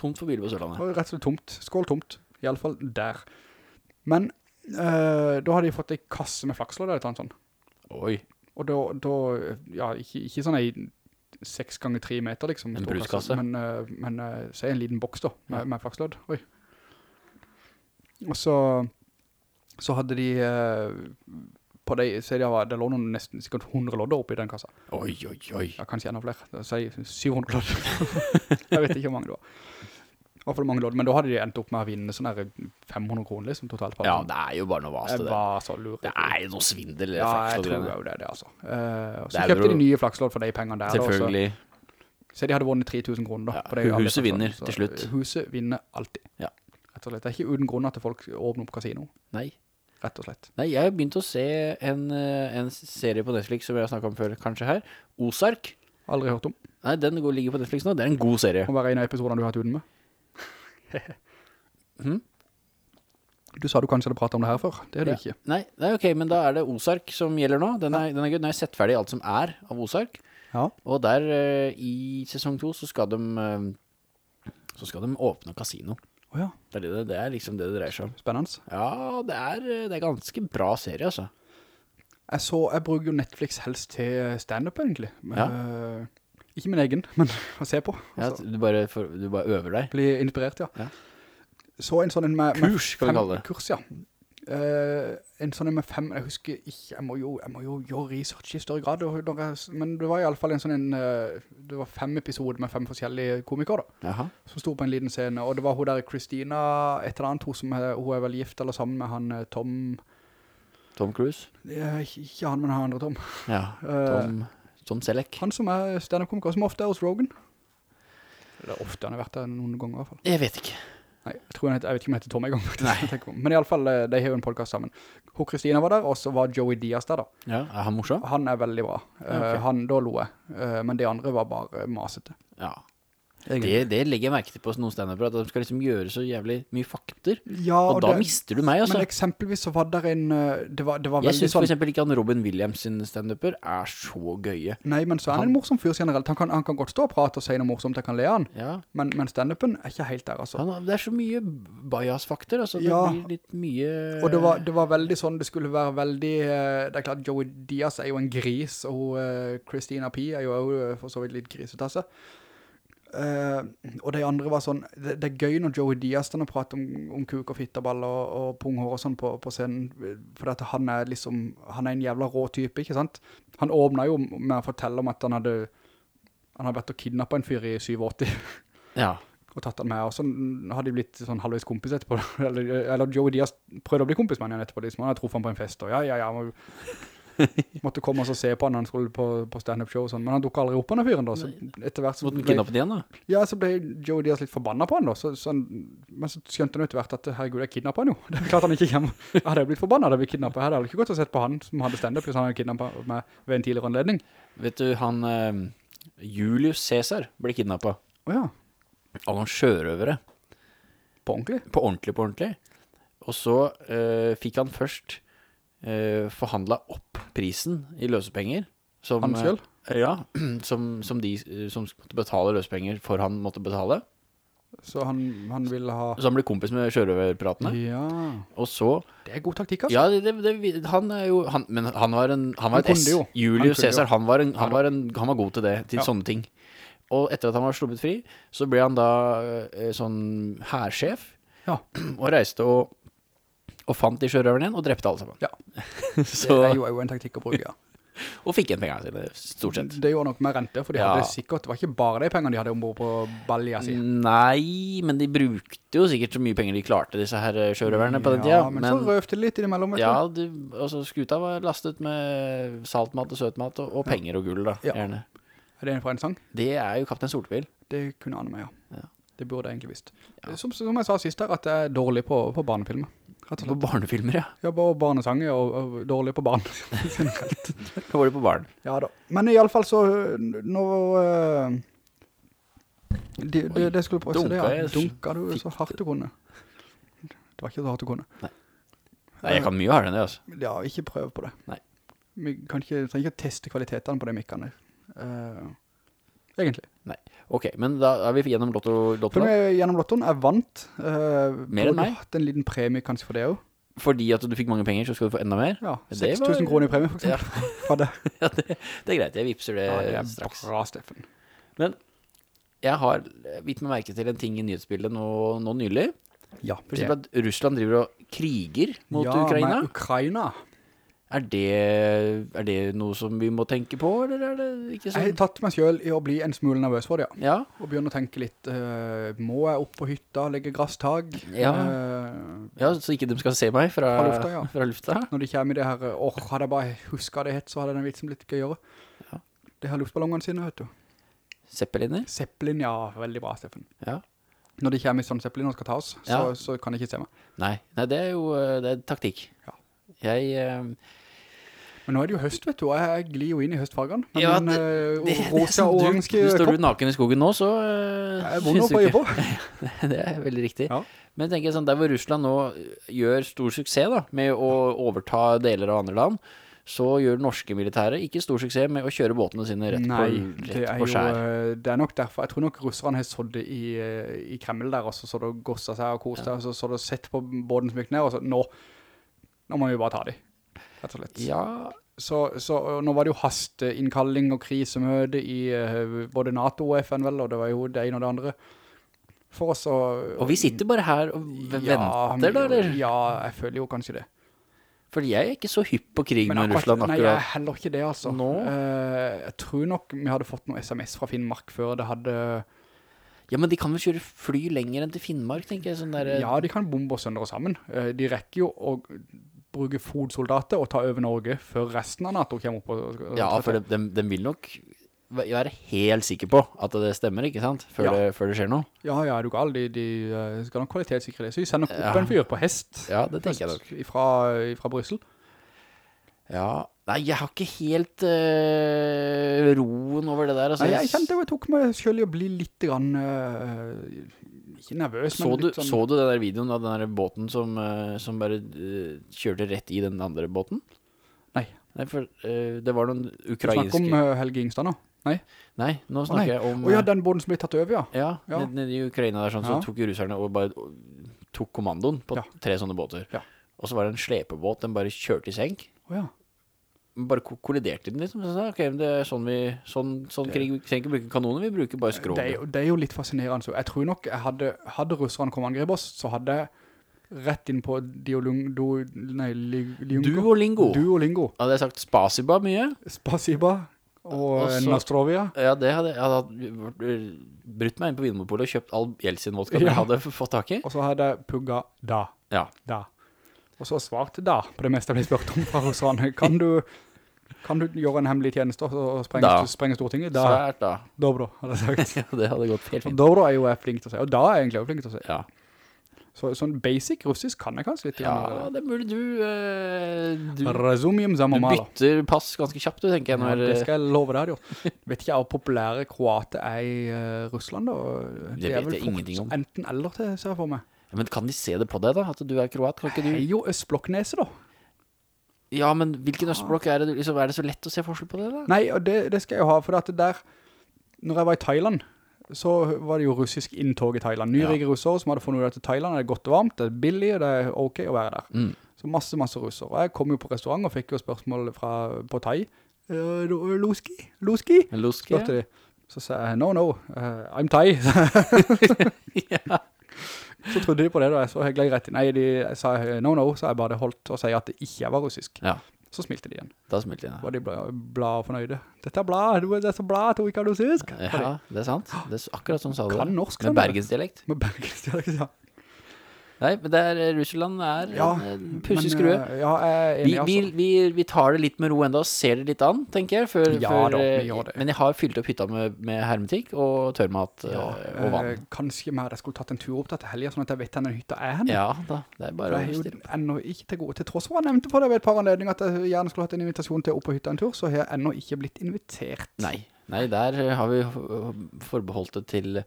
[SPEAKER 2] Tomt for biler på Sørlandet.
[SPEAKER 1] rett og slett tomt. Skål tomt. I alle fall der. Men eh, da hadde de fått en kasse med flakslodd eller noe sånt.
[SPEAKER 2] Oi.
[SPEAKER 1] Og da, da ja, ikke, ikke sånn en 6 ganger 3 meter, liksom.
[SPEAKER 2] En bruskasse.
[SPEAKER 1] Men, uh, men eh, se en liten boks da, med, med flakslodd. Oi. Og så, så hadde de, på det, så det, var, det lå noen nesten sikkert 100 lodder oppi den kassa.
[SPEAKER 2] Oi, oi, oi.
[SPEAKER 1] Ja, kanskje enda flere. Så jeg 700 lodder. jeg vet ikke hvor mange det var. I hvert fall mange lodd, men da hadde de endt opp med å vinne sånn her 500 kroner liksom totalt.
[SPEAKER 2] Ja, det er jo bare noe vas til det.
[SPEAKER 1] var så lur.
[SPEAKER 2] Det er jo noe svindel.
[SPEAKER 1] Ja, jeg tror jo det det, altså. Uh, og så kjøpte de nye flakslodd for de pengene der. da, så-
[SPEAKER 2] Selvfølgelig.
[SPEAKER 1] Så de hadde vunnet 3000 kroner da.
[SPEAKER 2] Ja, huset
[SPEAKER 1] flakslodd.
[SPEAKER 2] vinner
[SPEAKER 1] Så
[SPEAKER 2] til slutt.
[SPEAKER 1] Huset vinner alltid.
[SPEAKER 2] Ja.
[SPEAKER 1] Rett og slett. Det er ikke uten grunn at folk åpner opp kasino.
[SPEAKER 2] Nei.
[SPEAKER 1] Rett og slett.
[SPEAKER 2] Nei, jeg har begynt å se en, eh, en serie på Netflix som jeg har snakket om før, kanskje her. Ozark.
[SPEAKER 1] Aldri hørt om.
[SPEAKER 2] Nei, den ligger på Netflix nå. Det er en god serie.
[SPEAKER 1] Være en av episoderne du har hatt uten med.
[SPEAKER 2] Hm?
[SPEAKER 1] Du sa du kanskje hadde pratet om det her før. Det er du
[SPEAKER 2] Ja.
[SPEAKER 1] ikke.
[SPEAKER 2] Nei, nei, ok, men da er det Ozark som gjelder nå. Den er, den er. Nå har jeg sett ferdig alt som er av Ozark.
[SPEAKER 1] Ja.
[SPEAKER 2] Og der uh, i sesong 2 så skal de uh, Så skal de åpne kasino.
[SPEAKER 1] Åja,
[SPEAKER 2] Det er, det, det er liksom det det dreier seg om.
[SPEAKER 1] spennende.
[SPEAKER 2] Ja, det er, eh, det er ganske bra serie, altså.
[SPEAKER 1] Jeg så, jeg bruker jo Netflix helst til stand-up egentlig.
[SPEAKER 2] Ja.
[SPEAKER 1] Eh, ikke min egen, men å se på.
[SPEAKER 2] Ja,
[SPEAKER 1] Altså,
[SPEAKER 2] du, bare, for, du bare øver deg.
[SPEAKER 1] bli inspirert, ja.
[SPEAKER 2] Ja.
[SPEAKER 1] Så en sånn en med... med
[SPEAKER 2] Kurs, kan vi kalle det.
[SPEAKER 1] Kurs, ja. Uh, en sånn en med fem, jeg husker ikke, jeg må jo, jeg må jo gjøre research i større grad, men det var i alle fall en sånn en, eh, det var fem episoder med fem forskjellige komikere da,
[SPEAKER 2] Jaha.
[SPEAKER 1] som stod på en liten scene, og det var hun der Christina, et eller annet, hun, som er, hun er vel gift eller sammen med han eh, Tom,
[SPEAKER 2] Tom Cruise.
[SPEAKER 1] Ja, ikke han, men han andre Tom.
[SPEAKER 2] Ja,
[SPEAKER 1] Tom...
[SPEAKER 2] Tom, Tom Selleck.
[SPEAKER 1] Han som er stand-up-komiker, som ofte er hos Rogan. Eller ofte, han har vært der noen ganger i hvert fall.
[SPEAKER 2] Jeg vet ikke.
[SPEAKER 1] Nei, jeg, tror han heter, jeg vet ikke om han heter Tom en gang. faktisk,
[SPEAKER 2] Nei.
[SPEAKER 1] Men i alle fall, eh, de har jo en podcast sammen. Hun Kristina var der, og så var Joey Diaz der da.
[SPEAKER 2] Ja, er han morsom?
[SPEAKER 1] Han er veldig bra. Eh,
[SPEAKER 2] Ja, ok.
[SPEAKER 1] han, da lo jeg. Eh, men de andre var bare masete.
[SPEAKER 2] Ja. Det, det legger jeg merke til på noen stand-upere, at de skal liksom gjøre så jævlig mye fakter.
[SPEAKER 1] Ja,
[SPEAKER 2] Og, da
[SPEAKER 1] det-
[SPEAKER 2] mister du meg, altså.
[SPEAKER 1] Men eksempelvis så var der en, eh, det var, det var
[SPEAKER 2] Jeg synes for
[SPEAKER 1] sånn,
[SPEAKER 2] eksempel ikke han Robin Williams sin stand-uper er så gøye.
[SPEAKER 1] nei, men så er han, en morsom fyr generelt. Han kan, han kan godt stå og prate og si noe morsomt, jeg kan le han.
[SPEAKER 2] Ja,
[SPEAKER 1] Men, men stand-upen er ikke helt der, altså.
[SPEAKER 2] han, det er så mye bias-fakter, altså. Det
[SPEAKER 1] Ja.
[SPEAKER 2] blir litt mye...
[SPEAKER 1] Og det var, det var veldig sånn, det skulle være veldig, eh, det er klart Joey Diaz er jo en gris, og eh, Christina P er jo for så vidt litt grisetasse. Eh, og de andre var sånn, det, det er gøy når Joey Diaz den prater om, om kuk og fitteball og, og punghår og sånn på, på scenen, for at han er liksom, han er en jævla rå type, ikke sant? Han åpnet jo med å fortelle om at han hadde, han hadde vært og kidnappet en fyr i 87
[SPEAKER 2] Ja,
[SPEAKER 1] og tatt han med, og så hadde de blitt sånn halvveis kompis etterpå, eller, eller Joey Diaz prøvde å bli kompis med han etterpå, liksom. han hadde truffet han på en fest, og ja, ja, ja, måtte komme og se på han han skulle på, på stand-up show og sånn, men han dukket aldri opp han fyren da, så etter hvert så
[SPEAKER 2] måtte
[SPEAKER 1] ble,
[SPEAKER 2] kidnappet igjen da.
[SPEAKER 1] ja, så ble Joe Diaz litt forbannet på han da, så, så han, men så skjønte han etter hvert at herregud, jeg kidnappet han jo, det er klart han ikke kommer, jeg hadde blitt forbannet da vi kidnappet, jeg hadde aldri ikke gått og sett på han som hadde stand-up hvis han hadde kidnappet meg ved en tidligere anledning,
[SPEAKER 2] Vet du, han eh, Julius Caesar ble kidnappet.
[SPEAKER 1] Åja,
[SPEAKER 2] av noen sjørøvere.
[SPEAKER 1] på ordentlig,
[SPEAKER 2] På ordentlig, på ordentlig. Og så eh, fikk han først uh, forhandlet opp prisen i løsepenger. Som,
[SPEAKER 1] Han selv?
[SPEAKER 2] eh, ja, som, som de eh, som måtte betale løsepenger for han måtte betale.
[SPEAKER 1] så han, han ville ha,
[SPEAKER 2] Så han ble kompis med sjørøverpratene.
[SPEAKER 1] ja,
[SPEAKER 2] Og så
[SPEAKER 1] det er god taktikk altså,
[SPEAKER 2] Ja, det, det, det, han er jo han, Men han var en Han var
[SPEAKER 1] Han
[SPEAKER 2] et S. Julius. Caesar, han var, en, han, var en, han var god til det, til
[SPEAKER 1] Ja.
[SPEAKER 2] sånne ting. Og etter at han var sluppet fri, så ble han da eh, sånn hærsjef,
[SPEAKER 1] ja,
[SPEAKER 2] og reiste og, og fant de sjørøverne igjen, og drepte alle sammen.
[SPEAKER 1] Ja.
[SPEAKER 2] så,
[SPEAKER 1] det er jo, en taktikk å bruke, ja.
[SPEAKER 2] og fikk igjen pengene sine, stort sett.
[SPEAKER 1] Det gjorde nok med rente, for de
[SPEAKER 2] Ja.
[SPEAKER 1] hadde sikkert, det var ikke bare de pengene de hadde ombord på balja si.
[SPEAKER 2] Nei, men de brukte jo sikkert så mye penger de klarte, disse her eh, sjørøverne på den
[SPEAKER 1] Ja,
[SPEAKER 2] men,
[SPEAKER 1] men, så røvte det litt innimellom,
[SPEAKER 2] Ja,
[SPEAKER 1] de,
[SPEAKER 2] du, altså skuta var lastet med saltmat og søtmat og, og penger og gull da,
[SPEAKER 1] Ja.
[SPEAKER 2] gjerne.
[SPEAKER 1] Er det en fra en sang?
[SPEAKER 2] Det er jo Kapten Sortbil.
[SPEAKER 1] Det kunne ane meg, ja.
[SPEAKER 2] Ja.
[SPEAKER 1] Det burde jeg egentlig visst.
[SPEAKER 2] Ja.
[SPEAKER 1] Som, som jeg sa sist her, at jeg er dårlig på, på barnefilmer.
[SPEAKER 2] På barnefilmer, ja.
[SPEAKER 1] Ja, bare barnesanger og, og dårlig på barn.
[SPEAKER 2] Hva var det på barn.
[SPEAKER 1] ja da. Men i alle fall så, nå... øh, det, det, det skulle på, så det,
[SPEAKER 2] dunka
[SPEAKER 1] ja. Dunka du så hardt du kunne. Det var ikke så hardt du kunne.
[SPEAKER 2] Nei, Nei, jeg kan mye hardere enn det, altså.
[SPEAKER 1] Ja, ikke prøv på det.
[SPEAKER 2] Nei.
[SPEAKER 1] Vi kan ikke, trenger ikke å teste kvalitetene på de mikkene. Uh, egentlig.
[SPEAKER 2] Nei. Ok, men da er vi gjennom lotto, lotto
[SPEAKER 1] For
[SPEAKER 2] da.
[SPEAKER 1] meg gjennom lottoen, jeg vant. Uh,
[SPEAKER 2] Mer enn meg.
[SPEAKER 1] Hatt en liten premie kanskje for det også.
[SPEAKER 2] Fordi at du fikk mange penger, så skal du få enda mer?
[SPEAKER 1] Ja,
[SPEAKER 2] Det
[SPEAKER 1] 6000
[SPEAKER 2] var-
[SPEAKER 1] kroner i premie, for eksempel. Ja. det.
[SPEAKER 2] Ja, det, det er greit, jeg vipser det,
[SPEAKER 1] Ja, det er
[SPEAKER 2] straks.
[SPEAKER 1] bra, Steffen.
[SPEAKER 2] Men jeg har vidt meg merke til en ting i nyhetsbildet nå, nå nylig.
[SPEAKER 1] Ja,
[SPEAKER 2] For eksempel at Russland driver og kriger mot
[SPEAKER 1] ja,
[SPEAKER 2] Ukraina.
[SPEAKER 1] med Ukraina.
[SPEAKER 2] Er det, er det noe som vi må tenke på, eller er det ikke
[SPEAKER 1] Jeg har
[SPEAKER 2] sånn?
[SPEAKER 1] tatt meg selv i å bli en smule nervøs for det, ja.
[SPEAKER 2] Ja,
[SPEAKER 1] Og begynne å tenke litt, uh, må jeg opp på hytta, legge grasstag?
[SPEAKER 2] Ja.
[SPEAKER 1] Uh,
[SPEAKER 2] ja, så ikke de skal se meg fra,
[SPEAKER 1] Fra lufta, ja.
[SPEAKER 2] Fra lufta.
[SPEAKER 1] når de kommer i det her, åh, hadde jeg bare husket det hett, så hadde den vitsen blitt gøyere.
[SPEAKER 2] Ja.
[SPEAKER 1] Det her luftballongene sine, vet du.
[SPEAKER 2] Zeppeliner.
[SPEAKER 1] Zeppelin, ja, veldig bra, Steffen.
[SPEAKER 2] Ja.
[SPEAKER 1] Når de kommer i sånn Zeppelin og skal ta oss, så, så kan de ikke se meg.
[SPEAKER 2] Nei, nei, det er jo eh, det er taktikk.
[SPEAKER 1] Ja.
[SPEAKER 2] Jeg, eh,
[SPEAKER 1] Men nå er det jo høst, vet du, og jeg glir jo inn i høstfagene. Men
[SPEAKER 2] Ja, det-
[SPEAKER 1] eh,
[SPEAKER 2] det, det,
[SPEAKER 1] rosa
[SPEAKER 2] som
[SPEAKER 1] og
[SPEAKER 2] du,
[SPEAKER 1] oransje
[SPEAKER 2] står
[SPEAKER 1] kopp,
[SPEAKER 2] du naken i skogen nå, så uh,
[SPEAKER 1] jeg er vond å få øye på.
[SPEAKER 2] det er veldig riktig.
[SPEAKER 1] Ja.
[SPEAKER 2] Men jeg tenker sånn, der hvor Russland nå gjør stor suksess da, med å overta deler av andre land, så gjør norske militære ikke stor suksess med å kjøre båtene sine rett
[SPEAKER 1] Nei,
[SPEAKER 2] på, rett
[SPEAKER 1] er
[SPEAKER 2] på skjær.
[SPEAKER 1] eh, det er nok derfor, jeg tror nok russerne har sådd det i, eh, i Kreml der, og så så det gosset seg og koset seg, og så så det sett på båten som gikk ned, og så nå, nå må vi bare ta de, rett og slett.
[SPEAKER 2] Ja,
[SPEAKER 1] Så, så nå var det jo hasteinnkalling og krisemøte i eh, både NATO og FN vel, og det var jo det ene og det andre. For oss å...
[SPEAKER 2] og vi sitter bare her og venter da, eller?
[SPEAKER 1] Ja, jeg føler jo kanskje det.
[SPEAKER 2] Fordi jeg er ikke så hypp på krig med
[SPEAKER 1] akkurat-
[SPEAKER 2] Russland
[SPEAKER 1] Nei, jeg er heller ikke det, altså.
[SPEAKER 2] Nå?
[SPEAKER 1] Uh, jeg tror nok vi hadde fått noe SMS fra Finnmark før det hadde...
[SPEAKER 2] Ja, men de kan vel kjøre fly lenger enn til Finnmark, tenker jeg. Sånn der,
[SPEAKER 1] Ja, de kan bombe oss sønder og sammen. Uh, De rekker jo å bruke fodsoldater og ta over Norge før resten av NATO kommer opp og... og-
[SPEAKER 2] Ja, for de, de, de vil nok være helt sikker på at det stemmer, ikke sant? Før,
[SPEAKER 1] Ja.
[SPEAKER 2] det, før det skjer noe.
[SPEAKER 1] Ja, ja, er du gal? De, de eh, skal nok kvalitetssikre det. Så vi sender nok opp
[SPEAKER 2] Ja.
[SPEAKER 1] en fyr på hest.
[SPEAKER 2] Ja, det tenker jeg nok.
[SPEAKER 1] Fra, fra Bryssel.
[SPEAKER 2] Ja, nei, jeg har ikke helt eh, roen over det der. Altså,
[SPEAKER 1] Nei, jeg kjente jo jeg tok meg selv i å bli litt grann, eh, ikke nervøs,
[SPEAKER 2] så, du,
[SPEAKER 1] sånn...
[SPEAKER 2] så du den der videoen av den der båten som, eh, som bare uh, kjørte rett i den andre båten?
[SPEAKER 1] Nei.
[SPEAKER 2] Nei, for uh, det var noen ukrainske...
[SPEAKER 1] Du snakker om uh, Helge Ingstad nå? Nei?
[SPEAKER 2] Nei, nå snakker
[SPEAKER 1] nei.
[SPEAKER 2] jeg om...
[SPEAKER 1] Åja,
[SPEAKER 2] eh,
[SPEAKER 1] den båten som ble tatt over, ja.
[SPEAKER 2] Ja,
[SPEAKER 1] Ja.
[SPEAKER 2] nede i Ukraina der sånn, så
[SPEAKER 1] Ja.
[SPEAKER 2] tok russerne og bare tok kommandoen på
[SPEAKER 1] Ja.
[SPEAKER 2] tre sånne båter.
[SPEAKER 1] Ja.
[SPEAKER 2] Og så var det en slepebåt, den bare kjørte i senk.
[SPEAKER 1] Åja.
[SPEAKER 2] Bare kolliderte den liksom. Så, ok, men det er sånn vi, sånn, sånn krig, vi trenger ikke bruke kanoner, vi bruker bare skrå.
[SPEAKER 1] Det det er jo litt fascinerende. Så jeg tror nok jeg hadde, hadde russerne kommet angrep oss, så hadde jeg rett inn på Duolingo nei, Li- Liungo.
[SPEAKER 2] Duolingo.
[SPEAKER 1] Duolingo.
[SPEAKER 2] Hadde jeg sagt spasiba mye?
[SPEAKER 1] Spasiba og,
[SPEAKER 2] Og så-
[SPEAKER 1] Nostrovia.
[SPEAKER 2] Ja, det hadde jeg hadde brutt meg inn på Vinmonopolet og kjøpt all Jeltsin-vodka
[SPEAKER 1] Ja.
[SPEAKER 2] jeg hadde fått tak i.
[SPEAKER 1] Og så hadde jeg pugga da,
[SPEAKER 2] Ja.
[SPEAKER 1] da. Og så svarte da på det meste jeg ble spurt om fra russerne. Kan du, kan du gjøre en hemmelig tjeneste og sprenge, sprenge Stortinget? Da,
[SPEAKER 2] Svært da.
[SPEAKER 1] dobro, hadde jeg sagt.
[SPEAKER 2] Ja, det hadde gått helt fint.
[SPEAKER 1] dobro er jo jeg flink til å si, og da er jeg egentlig også flink til å si.
[SPEAKER 2] Ja.
[SPEAKER 1] Så sånn basic russisk kan jeg kanskje litt.
[SPEAKER 2] ja,
[SPEAKER 1] grann.
[SPEAKER 2] det mulig du, eh, du, du bytter pass ganske kjapt, du tenker jeg,
[SPEAKER 1] Ja, det skal jeg love deg, jo. Vet ikke hvor populære kroater er i eh, Russland, da?
[SPEAKER 2] Det
[SPEAKER 1] det
[SPEAKER 2] vet jeg ingenting om.
[SPEAKER 1] Enten eller til, ser jeg for meg.
[SPEAKER 2] Ja, men kan de se det på deg da, at du er kroat? Kan ikke du...
[SPEAKER 1] jo østblokknese, da.
[SPEAKER 2] Ja, men hvilken østblokk er det? Liksom, er det så lett å se forskjell på det da?
[SPEAKER 1] Nei, og det, det skal jeg jo ha, for at det der, når jeg var i Thailand, så var det jo russisk inntog i Thailand. Nyrike russere som hadde funnet ut til Thailand det er godt og varmt, det er billig, og det er ok å være der.
[SPEAKER 2] Mm.
[SPEAKER 1] Så masse, masse russere. Og jeg kom jo på restaurant og fikk jo spørsmål fra, på thai. Uh, Loski? Loski?
[SPEAKER 2] ja.
[SPEAKER 1] Spurte. Så sa jeg, no, no, uh, I'm Thai.
[SPEAKER 2] ja.
[SPEAKER 1] Så trodde de på det da, så jeg rett inn. Nei, de sa no, no, så jeg bare holdt å si at det ikke var russisk.
[SPEAKER 2] ja,
[SPEAKER 1] Så smilte de igjen.
[SPEAKER 2] da smilte de jeg.
[SPEAKER 1] Var de bla, og fornøyde. Dette er bla, du er så bla at du ikke har russisk.
[SPEAKER 2] Ja, det er sant. Det er akkurat sånn sa du
[SPEAKER 1] Kan norsk,
[SPEAKER 2] Med
[SPEAKER 1] du.
[SPEAKER 2] bergensdialekt.
[SPEAKER 1] Med bergensdialekt, ja.
[SPEAKER 2] Nei, men det er, eh, Russland er
[SPEAKER 1] Ja,
[SPEAKER 2] en pussig
[SPEAKER 1] men,
[SPEAKER 2] skrue.
[SPEAKER 1] eh, Ja,
[SPEAKER 2] Vi, vi,
[SPEAKER 1] altså.
[SPEAKER 2] vi, vi tar det litt med ro enda ser det litt an, tenker jeg. Før,
[SPEAKER 1] Ja
[SPEAKER 2] før,
[SPEAKER 1] da, vi
[SPEAKER 2] eh,
[SPEAKER 1] gjør det.
[SPEAKER 2] Men jeg har fylt opp hytta med, med hermetikk og tørrmat
[SPEAKER 1] Ja,
[SPEAKER 2] eh, og vann.
[SPEAKER 1] eh, kanskje mer jeg skulle tatt en tur opp til helgen, sånn at jeg vet hvordan hytta er henne.
[SPEAKER 2] Ja da, det er bare
[SPEAKER 1] det
[SPEAKER 2] å
[SPEAKER 1] er jo
[SPEAKER 2] stille.
[SPEAKER 1] ennå ikke til gode, til tross for jeg nevnte på det ved et par anledninger at jeg gjerne skulle hatt en invitasjon til opp på hytta en tur, så har jeg ennå ikke blitt invitert.
[SPEAKER 2] Nei, nei, der eh, har vi eh, forbeholdt det til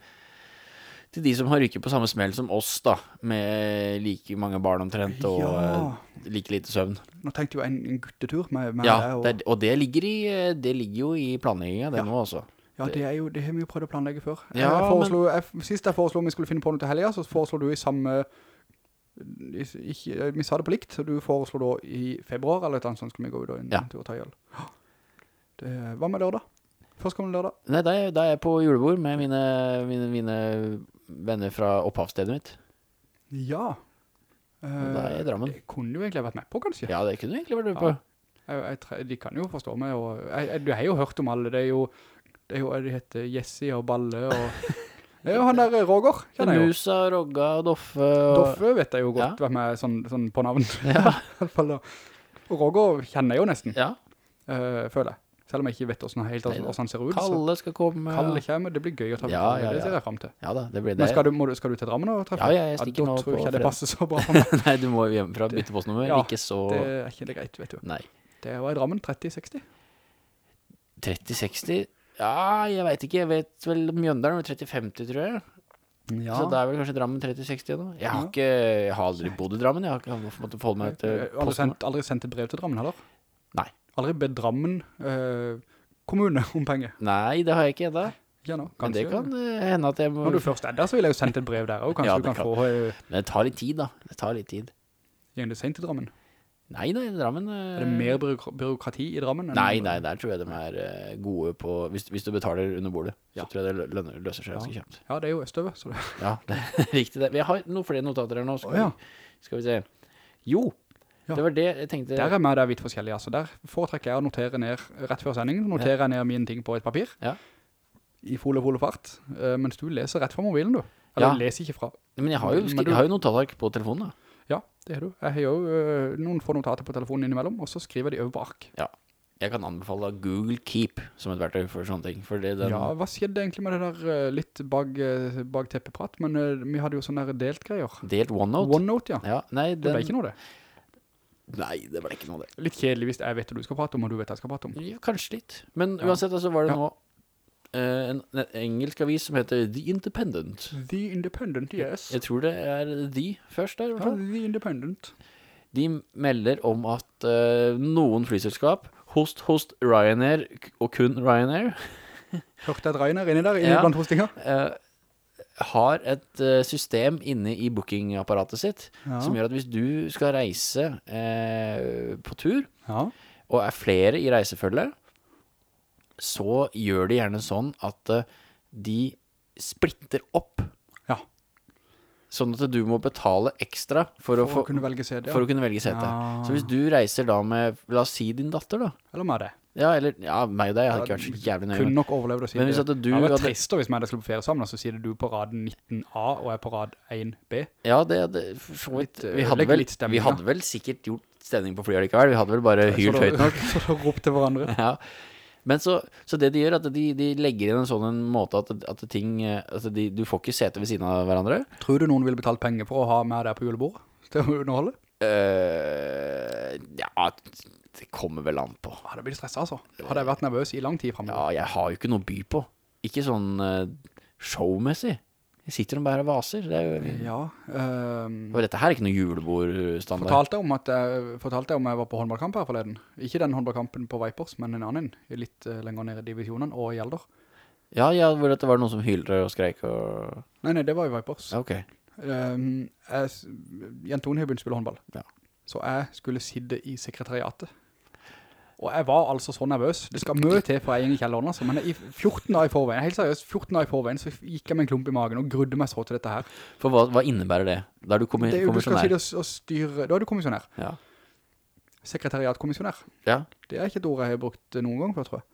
[SPEAKER 2] til de som har rykket på samme smell som oss da, med like mange barn omtrent og
[SPEAKER 1] Ja.
[SPEAKER 2] eh, like lite søvn.
[SPEAKER 1] Nå tenkte jo en, en guttetur med, med
[SPEAKER 2] Ja,
[SPEAKER 1] deg, og,
[SPEAKER 2] det er, og det ligger, i, eh, det ligger jo i planleggingen det
[SPEAKER 1] Ja.
[SPEAKER 2] nå også.
[SPEAKER 1] ja, det jo, det har vi jo prøvd å planlegge før.
[SPEAKER 2] Ja,
[SPEAKER 1] jeg foreslo, jeg, sist jeg foreslo om vi skulle finne på noe til helgen, så foreslo du i samme ikke, vi sa det på likt, så du foreslo da i februar eller et annet sånt skulle vi gå ut og inn
[SPEAKER 2] Ja.
[SPEAKER 1] til å ta ihjel. Det, hva med lørdag? Førstkommende lørdag?
[SPEAKER 2] Nei, da er jeg på julebord med mine, mine, mine venner fra opphavsstedet mitt.
[SPEAKER 1] Ja.
[SPEAKER 2] Og da er jeg i Drammen.
[SPEAKER 1] Det kunne du egentlig vært med på, kanskje.
[SPEAKER 2] Ja, det kunne du egentlig vært med på.
[SPEAKER 1] Jeg, jeg, de kan jo forstå meg, og jeg, du har jo hørt om alle, det er jo, det er jo, de heter Jesse og Balle, og det er jo han der Roger, kjenner jeg jo.
[SPEAKER 2] Musa, Rogga, Doffe og...
[SPEAKER 1] Doffe vet jeg jo godt hvem er sånn, sånn på navn.
[SPEAKER 2] Ja.
[SPEAKER 1] Og Roger kjenner jeg jo nesten,
[SPEAKER 2] Ja,
[SPEAKER 1] uh, føler jeg. Selv om jeg ikke vet hvordan, helt hvordan, hvordan han ser ut.
[SPEAKER 2] Kalle skal komme.
[SPEAKER 1] Kalle kommer, det blir gøy å ta
[SPEAKER 2] Ja, ja,
[SPEAKER 1] det
[SPEAKER 2] ja.
[SPEAKER 1] ser jeg frem til.
[SPEAKER 2] Ja da, det blir det.
[SPEAKER 1] Men skal du, må skal du til Drammen og treffe?
[SPEAKER 2] Ja, ja, jeg stikker
[SPEAKER 1] da
[SPEAKER 2] nå
[SPEAKER 1] tror jeg ikke det passer så bra for meg.
[SPEAKER 2] Nei, du må hjemmefra, bytte postnummer.
[SPEAKER 1] Ja,
[SPEAKER 2] ikke så...
[SPEAKER 1] Det er ikke det greit, vet du.
[SPEAKER 2] Nei.
[SPEAKER 1] Det var i Drammen 30-60.
[SPEAKER 2] 30-60? Ja, jeg vet ikke. Jeg vet vel Mjøndalen var 30-50, tror jeg.
[SPEAKER 1] Ja.
[SPEAKER 2] Så da er vel kanskje Drammen 30-60 nå. Jeg har ikke, jeg har aldri bodd i Drammen. Jeg har ikke måttet forholde meg til
[SPEAKER 1] Jeg har
[SPEAKER 2] du
[SPEAKER 1] sendt, aldri sendt et brev til Drammen heller.
[SPEAKER 2] Nei.
[SPEAKER 1] Aldri bedt Drammen eh, kommune om penger.
[SPEAKER 2] Nei, det har jeg ikke enda.
[SPEAKER 1] Ja, nå,
[SPEAKER 2] Men det kan eh, hende at jeg må
[SPEAKER 1] Når du først er der, så vil jeg jo sende et brev der også. Kanskje
[SPEAKER 2] Ja,
[SPEAKER 1] du kan,
[SPEAKER 2] kan.
[SPEAKER 1] få uh,
[SPEAKER 2] Men det tar litt tid, da. Det tar litt tid.
[SPEAKER 1] gjerne det sent i Drammen.
[SPEAKER 2] Nei, nei, Drammen eh,
[SPEAKER 1] Er det mer byråk- byråkrati i Drammen?
[SPEAKER 2] Nei, nei, der tror jeg de er eh, gode på Hvis, hvis du betaler under bordet,
[SPEAKER 1] Ja.
[SPEAKER 2] så tror jeg det lønner, løser seg
[SPEAKER 1] Ja.
[SPEAKER 2] ganske kjapt.
[SPEAKER 1] Ja, det er jo Østøve, så det...
[SPEAKER 2] Ja, det er riktig det. Vi har noen flere notater her nå. Skal,
[SPEAKER 1] oh,
[SPEAKER 2] vi, skal vi se. Jo,
[SPEAKER 1] Ja.
[SPEAKER 2] det var det jeg tenkte.
[SPEAKER 1] Der er vi der vidt forskjellige, altså. Der foretrekker jeg å notere ned, rett før sendingen, noterer jeg ned mine ting på et papir.
[SPEAKER 2] Ja.
[SPEAKER 1] I full og full fart. Uh, mens du leser rett fra mobilen, du. Eller
[SPEAKER 2] Ja.
[SPEAKER 1] leser ikke fra.
[SPEAKER 2] Men jeg har jo,
[SPEAKER 1] Men du-
[SPEAKER 2] jeg har jo notatark på telefonen, da.
[SPEAKER 1] Ja, det har du. Jeg har jo uh, noen få notater på telefonen innimellom, og så skriver de over ark.
[SPEAKER 2] Ja. Jeg kan anbefale Google Keep som et verktøy for sånne ting. For den,
[SPEAKER 1] Ja, hva skjedde egentlig med det der eh, litt bag, bag teppeprat? Men uh, vi hadde jo sånne delt greier.
[SPEAKER 2] Delt OneNote.
[SPEAKER 1] OneNote, ja.
[SPEAKER 2] Ja, nei,
[SPEAKER 1] Det
[SPEAKER 2] den,
[SPEAKER 1] ble ikke noe det.
[SPEAKER 2] Nei, det ble ikke noe det.
[SPEAKER 1] Litt kjedelig hvis jeg vet hva du skal prate om, og du vet hva jeg skal prate om.
[SPEAKER 2] Ja, kanskje litt. Men uansett, altså var det
[SPEAKER 1] Ja.
[SPEAKER 2] nå eh, en, en engelsk avis som heter The Independent.
[SPEAKER 1] The Independent, yes.
[SPEAKER 2] Jeg tror det er The først der,
[SPEAKER 1] Ja. The Independent.
[SPEAKER 2] De melder om at eh, noen flyselskap, host, host Ryanair og kun Ryanair,
[SPEAKER 1] Hørte jeg er inni der,
[SPEAKER 2] Ja.
[SPEAKER 1] blant hostinga?
[SPEAKER 2] eh, har et eh, system inne i bookingapparatet sitt
[SPEAKER 1] Ja.
[SPEAKER 2] som gjør at hvis du skal reise eh, på tur,
[SPEAKER 1] Ja.
[SPEAKER 2] og er flere i reisefølge, så gjør de gjerne sånn at eh, de splitter opp.
[SPEAKER 1] Ja.
[SPEAKER 2] Sånn at du må betale ekstra for, å, få,
[SPEAKER 1] å kunne velge CD, ja.
[SPEAKER 2] for å kunne velge sete.
[SPEAKER 1] Ja.
[SPEAKER 2] Så hvis du reiser da med, la oss si din datter da,
[SPEAKER 1] Eller med det.
[SPEAKER 2] ja, eller, ja, meg og deg, hadde ikke vært så jævlig nøye.
[SPEAKER 1] Kunne nok overlevd å si
[SPEAKER 2] hvis
[SPEAKER 1] det.
[SPEAKER 2] at du
[SPEAKER 1] det
[SPEAKER 2] var
[SPEAKER 1] trist da, hvis meg hadde skulle på ferie sammen, og så sier det du på rad 19A, og jeg på rad 1B.
[SPEAKER 2] Ja, det, det for.
[SPEAKER 1] Litt, eh,
[SPEAKER 2] Vi hadde, vel,
[SPEAKER 1] stemning,
[SPEAKER 2] vi hadde vel sikkert gjort stemning på flyet likevel. Vi hadde vel bare hylt høyt nok.
[SPEAKER 1] Så da ropte hverandre.
[SPEAKER 2] Ja. Men så, så det de gjør, er at de, de legger inn en sånn en måte at, at ting eh, altså de, Du får ikke sete ved siden av hverandre.
[SPEAKER 1] Tror du noen ville betalt penger for å ha med deg på julebordet? Til å underholde?
[SPEAKER 2] Uh, ja, det kommer vel an på.
[SPEAKER 1] Ja, det blir stresset altså. Hadde jeg vært nervøs i lang tid fremover.
[SPEAKER 2] Ja, jeg har jo ikke noe by på. Ikke sånn uh, showmessig. Sitter og vaser. Det er jo,
[SPEAKER 1] Ja, Um,
[SPEAKER 2] og dette her er ikke noe julebordstandard.
[SPEAKER 1] fortalte jeg om at jeg, fortalte jeg om jeg var på håndballkamp her forleden. Ikke den håndballkampen på Vipers, men en annen, litt eh, lenger ned i divisjonen, og i alder.
[SPEAKER 2] Ja, ja, hvor dette var noen som hyldre og skreik og...
[SPEAKER 1] Nei, nei, det var i Vipers.
[SPEAKER 2] Ok.
[SPEAKER 1] Um, jeg, Jentone har begynt å spille håndball.
[SPEAKER 2] Ja.
[SPEAKER 1] Så jeg skulle sidde i sekretariatet. Og jeg var altså så nervøs. Det skal møte til for jeg gikk i kjelleren, altså. Men i 14 dager i forveien, helt seriøst, 14 dager i forveien, så gikk jeg med en klump i magen og grudde meg så til dette her.
[SPEAKER 2] For hva, hva innebærer det? Da er du kommi
[SPEAKER 1] Det er jo, du skal
[SPEAKER 2] si
[SPEAKER 1] det og styre, da er du kommisjonær.
[SPEAKER 2] Ja.
[SPEAKER 1] Sekretariatkommisjonær.
[SPEAKER 2] ja.
[SPEAKER 1] Det er ikke et ord jeg har brukt noen gang før, tror jeg.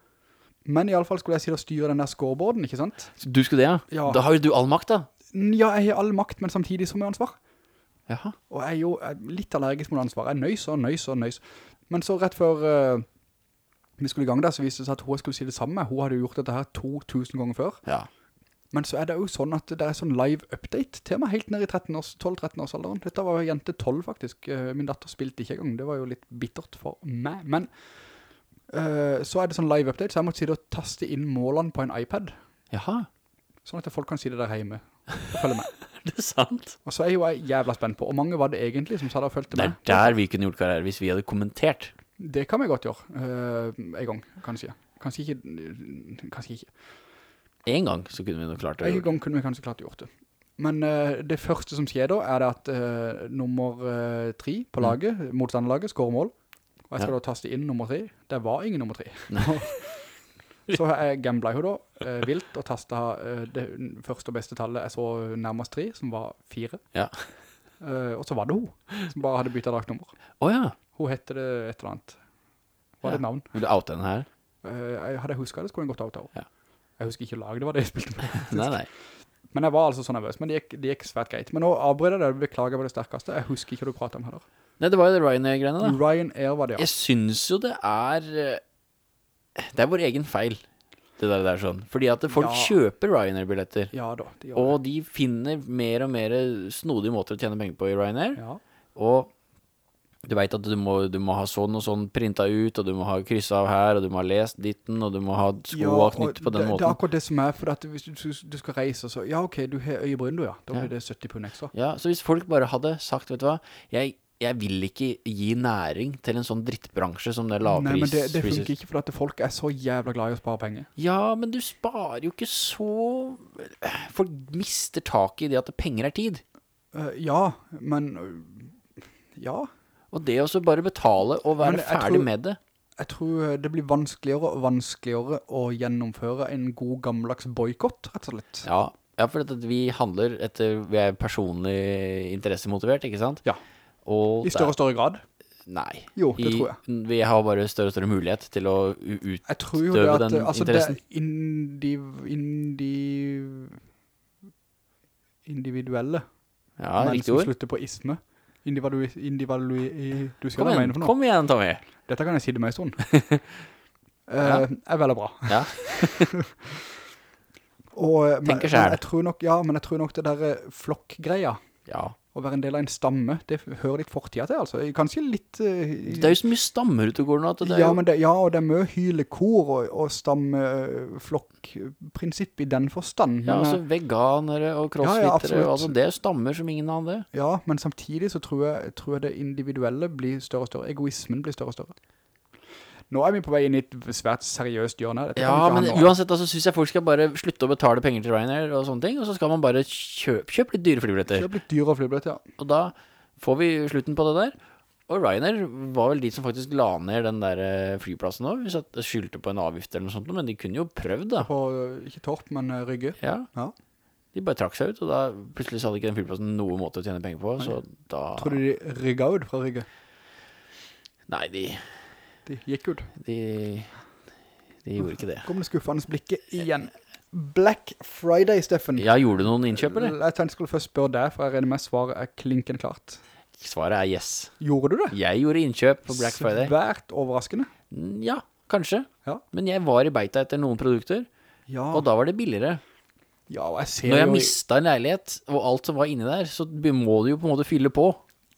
[SPEAKER 1] Men i alle fall skulle jeg si det å styre den der scoreboarden, ikke sant?
[SPEAKER 2] Så Du skulle det, ja?
[SPEAKER 1] Ja.
[SPEAKER 2] Da har jo du all makt, da.
[SPEAKER 1] Ja, jeg har all makt, men samtidig som jeg ansvar.
[SPEAKER 2] Jaha.
[SPEAKER 1] Og jeg er jo litt allergisk mot ansvar. Jeg nøys og nøys og nøys. Men så rett før uh, vi skulle i gang der, så viste det seg at hun skulle si det samme. Hun hadde jo gjort dette her 2000 ganger før.
[SPEAKER 2] Ja.
[SPEAKER 1] Men så er det jo sånn at det er sånn live update meg helt ned i 12-13 års alderen. Dette var jo jente 12 faktisk. Eh, Min datter spilte ikke engang. Det var jo litt bittert for meg. Men uh, så er det sånn live update, så jeg måtte si det å taste inn målene på en iPad.
[SPEAKER 2] Jaha.
[SPEAKER 1] Sånn at folk kan si det der hjemme og følge med.
[SPEAKER 2] Er det sant?
[SPEAKER 1] Og så er jo jeg jævla spent på, og mange var det egentlig som sa det og følte
[SPEAKER 2] Det er der vi kunne gjort karriere, hvis vi hadde kommentert.
[SPEAKER 1] Det kan vi godt gjøre, uh, en gang, kanskje. Kanskje ikke, kanskje ikke.
[SPEAKER 2] En gang så kunne vi nok klart det.
[SPEAKER 1] En gang kunne vi kanskje klart gjort det. Men uh, det første som skjer da, er det at uh, nummer uh, tre på laget, motstanderlaget, skårer mål. Og jeg skal
[SPEAKER 2] Ja.
[SPEAKER 1] da taste inn nummer tre. Det var ingen nummer tre. så jeg gamblet jo da eh, vilt og tastet eh, det første og beste tallet jeg så nærmest tre, som var fire.
[SPEAKER 2] Ja.
[SPEAKER 1] Eh, og så var det hun, som bare hadde byttet draktnummer.
[SPEAKER 2] Åja,
[SPEAKER 1] Hun hette det et eller annet. Var det et navn?
[SPEAKER 2] vil du oute den her?
[SPEAKER 1] Eh, jeg hadde husket det, skulle jeg gått av til henne.
[SPEAKER 2] Ja.
[SPEAKER 1] Jeg husker ikke laget, det var det jeg spilte med.
[SPEAKER 2] Nei, nei.
[SPEAKER 1] Men jeg var altså så nervøs, men det gikk, det gikk svært greit. Men nå avbryter jeg det, beklager på det sterkeste. Jeg husker ikke hva du pratet om heller.
[SPEAKER 2] Nei, det var jo det Ryanair-greiene da.
[SPEAKER 1] Ryanair var det, ja.
[SPEAKER 2] Jeg synes jo det er eh, Det er vår egen feil Det der, der sånn Fordi at folk
[SPEAKER 1] Ja.
[SPEAKER 2] kjøper Ryanair-billetter
[SPEAKER 1] Ja da, de
[SPEAKER 2] Og de finner mer og mer snodige måter å tjene penger på i Ryanair.
[SPEAKER 1] Ja.
[SPEAKER 2] Og du vet at du må, du må ha sånn og sånn printet ut Og du må ha krysset av her Og du må ha lest ditten Og du må ha skoa
[SPEAKER 1] ja,
[SPEAKER 2] knyttet på den
[SPEAKER 1] det,
[SPEAKER 2] måten.
[SPEAKER 1] Det er akkurat det som er, for at hvis du, du skal reise, så ja, ok, du har øyebryn du, ja. Da
[SPEAKER 2] Ja.
[SPEAKER 1] blir det 70 pund ekstra.
[SPEAKER 2] Ja, så hvis folk bare hadde sagt Vet du hva Jeg, jeg vil ikke gi næring til en sånn drittbransje Som det lavpris
[SPEAKER 1] Nei, men det, det funker ikke, for at folk er så jævla glad i å spare penger.
[SPEAKER 2] Ja, men du sparer jo ikke så Folk mister tak i det at penger er tid
[SPEAKER 1] Uh, ja, men uh, ja,
[SPEAKER 2] Og det å bare betale og være ferdig
[SPEAKER 1] tror-
[SPEAKER 2] med det
[SPEAKER 1] jeg tror eh, det blir vanskeligere og vanskeligere å gjennomføre en god gammeldags boykott, rett og slett.
[SPEAKER 2] Ja, ja for vi handler etter Vi er personlig interessemotivert, ikke sant?
[SPEAKER 1] Ja. I større og større grad.
[SPEAKER 2] Nei.
[SPEAKER 1] Jo, det
[SPEAKER 2] I,
[SPEAKER 1] tror jeg.
[SPEAKER 2] Vi har bare større og større mulighet til å u-
[SPEAKER 1] Jeg tror jo det at,
[SPEAKER 2] den
[SPEAKER 1] altså
[SPEAKER 2] interessen.
[SPEAKER 1] det indiv, indiv, individuelle
[SPEAKER 2] Ja,
[SPEAKER 1] men som
[SPEAKER 2] ord.
[SPEAKER 1] slutter på isme. Individu, individu, du skal
[SPEAKER 2] Kom igjen, kom igjen, Tommy.
[SPEAKER 1] Dette kan jeg si det meg i stund.
[SPEAKER 2] Ja.
[SPEAKER 1] Eh, er veldig bra.
[SPEAKER 2] Ja.
[SPEAKER 1] Og, eh, men,
[SPEAKER 2] Tenker
[SPEAKER 1] men
[SPEAKER 2] selv.
[SPEAKER 1] jeg tror nok, ja, men jeg tror nok det der eh, flokkgreia,
[SPEAKER 2] ja.
[SPEAKER 1] Å være en del av en stamme, det hører litt fortida til, altså. Kanskje litt... Uh,
[SPEAKER 2] Det er jo så mye stammer ute og går nå at det er
[SPEAKER 1] ja,
[SPEAKER 2] jo
[SPEAKER 1] det, ja, og det er mye hylekor og, og stammeflokkprinsipp i den forstand.
[SPEAKER 2] Ja,
[SPEAKER 1] men,
[SPEAKER 2] altså
[SPEAKER 1] eh,
[SPEAKER 2] veganere og
[SPEAKER 1] Ja, ja,
[SPEAKER 2] crossfittere
[SPEAKER 1] absolutt.
[SPEAKER 2] og altså, Det er stammer som ingen andre
[SPEAKER 1] ja, men samtidig så tror jeg, tror jeg det individuelle blir større og større. Egoismen blir større og større. Nå er vi på vei inn i et svært seriøst hjørne. Dette
[SPEAKER 2] Ja, men uansett altså, synes jeg folk skal bare slutte å betale penger til Ryanair og sånne ting Og så skal man bare kjøpe, kjøpe litt dyre flybilletter
[SPEAKER 1] Kjøp litt dyre flybilletter, ja.
[SPEAKER 2] Og da får vi slutten på det der Og Ryanair var vel de som faktisk la ned den der eh, flyplassen nå Hvis jeg skyldte på en avgift eller noe sånt Men de kunne jo prøvd da
[SPEAKER 1] På, eh, ikke Torp, men eh, Rygge.
[SPEAKER 2] Ja,
[SPEAKER 1] Ja.
[SPEAKER 2] de bare trakk seg ut Og da plutselig hadde ikke den flyplassen noen måte å tjene penger på Så da
[SPEAKER 1] Tror du de rygget ut fra Rygge?
[SPEAKER 2] Nei, de,
[SPEAKER 1] De gikk ut.
[SPEAKER 2] de, de gjorde ikke det
[SPEAKER 1] Kom det skuffende blikket igjen. Black Friday, Steffen.
[SPEAKER 2] Ja, gjorde du noen innkjøp eller?
[SPEAKER 1] Jeg tenkte jeg skulle først spørre deg, for jeg regner med svaret er klinkende klart.
[SPEAKER 2] Svaret er yes
[SPEAKER 1] Gjorde du det?
[SPEAKER 2] Jeg gjorde innkjøp på Black Friday
[SPEAKER 1] Svært overraskende.
[SPEAKER 2] Mm, Ja, kanskje.
[SPEAKER 1] Ja.
[SPEAKER 2] Men jeg var i beita etter noen produkter,
[SPEAKER 1] Ja,
[SPEAKER 2] og da var det billigere.
[SPEAKER 1] ja og jeg ser
[SPEAKER 2] Når jeg
[SPEAKER 1] jo...
[SPEAKER 2] mistet en leilighet, og alt som var inni der, så må du jo på en måte fylle på.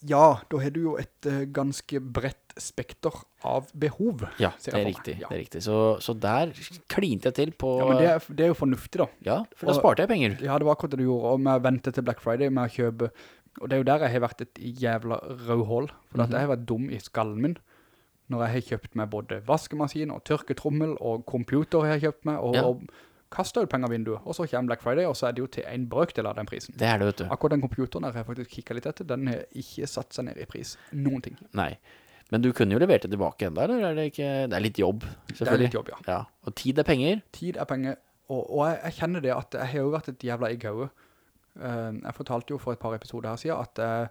[SPEAKER 1] Ja, da har du jo et eh, ganske bredt spekter av behov.
[SPEAKER 2] Ja, det er riktig.
[SPEAKER 1] Ja.
[SPEAKER 2] Det er riktig. Så, så der klinte jeg til på
[SPEAKER 1] Ja, men det er, det er jo fornuftig da.
[SPEAKER 2] Ja, for da sparte jeg penger.
[SPEAKER 1] Ja, det var akkurat det du gjorde, og med å vente til Black Friday med å kjøpe, og det er jo der jeg har vært et jævla rødhål, for at
[SPEAKER 2] -hmm.
[SPEAKER 1] jeg har vært dum i skallen min, når jeg har kjøpt meg både vaskemaskin og tørketrommel og computer har jeg kjøpt meg, og,
[SPEAKER 2] Ja.
[SPEAKER 1] og ut penger av vinduet, og så kommer Black Friday, og så er det jo til en brøkdel av den prisen.
[SPEAKER 2] Det er det, vet du.
[SPEAKER 1] Akkurat den computeren her har jeg faktisk kikket litt etter, den har ikke satt seg ned i pris, noen ting.
[SPEAKER 2] Nei. Men du kunne jo levert det tilbake enda, eller er det ikke Det er litt jobb, selvfølgelig.
[SPEAKER 1] Det er litt jobb, ja.
[SPEAKER 2] Ja, og tid er penger.
[SPEAKER 1] Tid er penger, og, og jeg, jeg kjenner det at jeg har jo vært et jævla egghauet. Uh, jeg fortalte jo for et par episoder her siden at jeg,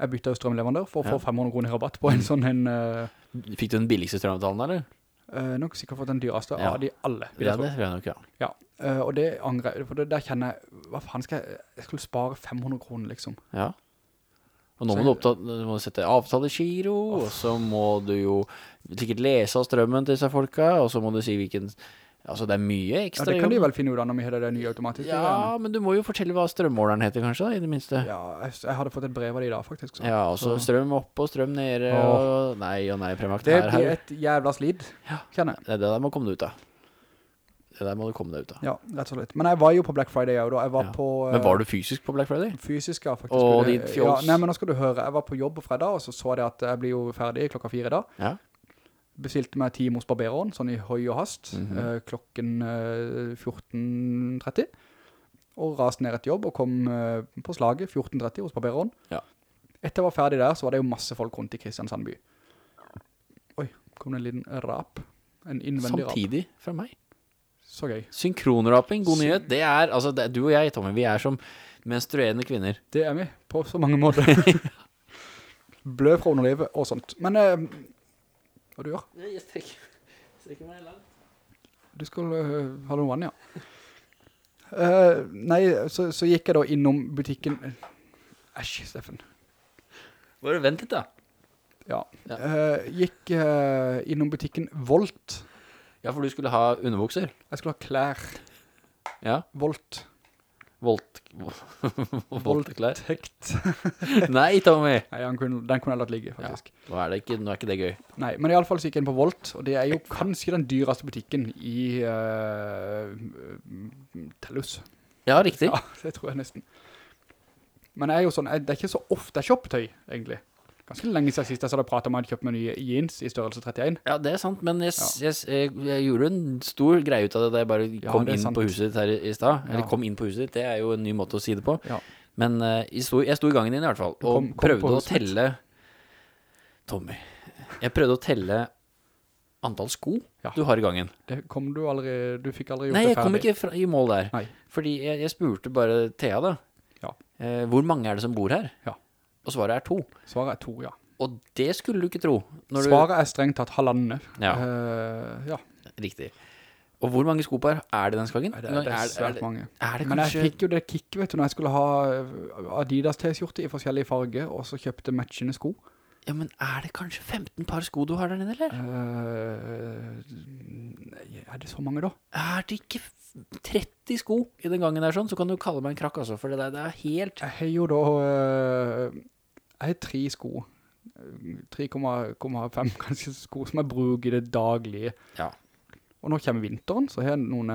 [SPEAKER 1] jeg byttet jo strømleverandør for å
[SPEAKER 2] Ja.
[SPEAKER 1] få 500 kroner rabatt på en sånn en, uh,
[SPEAKER 2] Fikk du den billigste strømavtalen, eller?
[SPEAKER 1] uh, nok sikkert fått den dyreste
[SPEAKER 2] Ja.
[SPEAKER 1] av de alle. vil
[SPEAKER 2] Ja,
[SPEAKER 1] jeg
[SPEAKER 2] det nok, ja.
[SPEAKER 1] Ja, uh, og det angrer jeg, for det, der kjenner jeg, hva faen skal jeg, jeg skulle spare 500 kroner liksom.
[SPEAKER 2] Ja. Og nå må du, oppta, du må sette avtalegiro, og så må du jo sikkert lese av strømmen til disse folka, og så må du si hvilken Altså, det er mye ekstra Ja,
[SPEAKER 1] det kan de vel finne ut av når vi har det nye automatiske
[SPEAKER 2] Ja,
[SPEAKER 1] greiene.
[SPEAKER 2] men du må jo fortelle hva strømmåleren heter, kanskje, da, i det minste.
[SPEAKER 1] Ja, jeg, jeg hadde fått et brev av de da, faktisk. Så.
[SPEAKER 2] Ja, og så strøm opp og strøm nede,
[SPEAKER 1] Åh.
[SPEAKER 2] og nei og nei, premakt
[SPEAKER 1] Det blir et jævla slid, kjenner jeg.
[SPEAKER 2] Det, det der må komme ut av. Det der må du komme deg ut av.
[SPEAKER 1] Ja, rett og slett. Men jeg var jo på Black Friday også da. Jeg var
[SPEAKER 2] Ja.
[SPEAKER 1] på...
[SPEAKER 2] Men
[SPEAKER 1] uh,
[SPEAKER 2] var du fysisk på Black Friday?
[SPEAKER 1] Fysisk, ja, faktisk.
[SPEAKER 2] Åh, din fjols.
[SPEAKER 1] Ja, nei, men nå skal du høre. Jeg var på jobb på fredag, og så så jeg at jeg blir jo ferdig klokka fire da.
[SPEAKER 2] Ja.
[SPEAKER 1] Bestilte meg time hos barbereren, sånn i høy og hast,
[SPEAKER 2] Mhm.
[SPEAKER 1] eh, klokken eh, 14.30. og raste ned et jobb, og kom eh, på slaget 14.30 hos barbereren.
[SPEAKER 2] Ja.
[SPEAKER 1] Etter jeg var ferdig der, så var det jo masse folk rundt i Kristiansand by. Oi, kom det en liten rap. En innvendig rap.
[SPEAKER 2] Samtidig fra meg.
[SPEAKER 1] Så gøy.
[SPEAKER 2] Synkronraping, god nyhet. Det er, altså, det, du og jeg, Tommy, vi er som menstruerende kvinner.
[SPEAKER 1] Det er vi, på så mange måter. Blø fra underlivet og sånt. Men, eh, hva du gjør?
[SPEAKER 2] Jeg strekker, strekker meg langt.
[SPEAKER 1] Du skulle uh, ha noe vann, ja. Uh, nei, så, så gikk jeg da innom butikken. Æsj, Steffen.
[SPEAKER 2] Bare vent litt da.
[SPEAKER 1] Ja.
[SPEAKER 2] Ja.
[SPEAKER 1] Uh, gikk eh, innom butikken Volt.
[SPEAKER 2] Ja, for du skulle ha underbukser.
[SPEAKER 1] Jeg skulle ha klær.
[SPEAKER 2] Ja,
[SPEAKER 1] Volt.
[SPEAKER 2] volt... Volteklær.
[SPEAKER 1] Tekt.
[SPEAKER 2] Nei, Tommy.
[SPEAKER 1] Nei, han kunne, den kunne jeg latt ligge, faktisk.
[SPEAKER 2] Nå er ikke, nå er ikke det gøy.
[SPEAKER 1] Nei, men i alle fall så gikk jeg inn på Volt, og det er jo kanskje den dyreste butikken i uh, Tellus.
[SPEAKER 2] Ja, riktig.
[SPEAKER 1] Ja, det tror jeg nesten. Men jeg er jo sånn, jeg, det er ikke så ofte jeg kjøper tøy, egentlig. Ganske lenge siden sist jeg så hadde pratet om at jeg hadde kjøpt meg nye jeans i størrelse 31.
[SPEAKER 2] Ja, det er sant, men jeg, jeg, jeg, jeg gjorde en stor greie ut av det da jeg bare kom
[SPEAKER 1] er
[SPEAKER 2] inn
[SPEAKER 1] sant.
[SPEAKER 2] på huset ditt her i sted. Eller
[SPEAKER 1] Ja.
[SPEAKER 2] kom inn på huset ditt, det er jo en ny måte å si det på.
[SPEAKER 1] Ja.
[SPEAKER 2] Men uh, jeg, sto, jeg sto i gangen din i hvert fall, og
[SPEAKER 1] kom- kom
[SPEAKER 2] prøvde å telle Tommy, jeg prøvde å telle antall sko
[SPEAKER 1] Ja.
[SPEAKER 2] du har i gangen.
[SPEAKER 1] Det kom du aldri, du fikk aldri gjort
[SPEAKER 2] Nei,
[SPEAKER 1] det
[SPEAKER 2] jeg kom ikke i mål der.
[SPEAKER 1] Nei.
[SPEAKER 2] Fordi jeg, jeg spurte bare Thea da,
[SPEAKER 1] Ja.
[SPEAKER 2] eh, hvor mange er det som bor her?
[SPEAKER 1] Ja.
[SPEAKER 2] Og svaret er to.
[SPEAKER 1] Svaret er to, ja.
[SPEAKER 2] Og det skulle du ikke tro. svaret
[SPEAKER 1] Svaret er strengt tatt halvandet.
[SPEAKER 2] Ja.
[SPEAKER 1] Uh, ja.
[SPEAKER 2] riktig. Og hvor mange skopar er det den skagen?
[SPEAKER 1] Nei, det, er- det er svært mange.
[SPEAKER 2] Er det
[SPEAKER 1] Men jeg fikk jo det kick, vet du, når jeg skulle ha eh, Adidas T-skjorte i forskjellige farger, og så kjøpte matchende sko.
[SPEAKER 2] Ja, men er det kanskje 15 par sko du har der nede, eller?
[SPEAKER 1] Uh, er det så mange da?
[SPEAKER 2] Er det ikke 30 sko i den gangen der sånn, så kan du kalle meg en krakk, altså, for det der, det er helt...
[SPEAKER 1] Jeg har jo da eh, Jeg har tre sko. Eh, 3,5 kanskje sko som jeg bruker i det daglige.
[SPEAKER 2] Ja,
[SPEAKER 1] Og nå kommer vinteren, så har jeg noen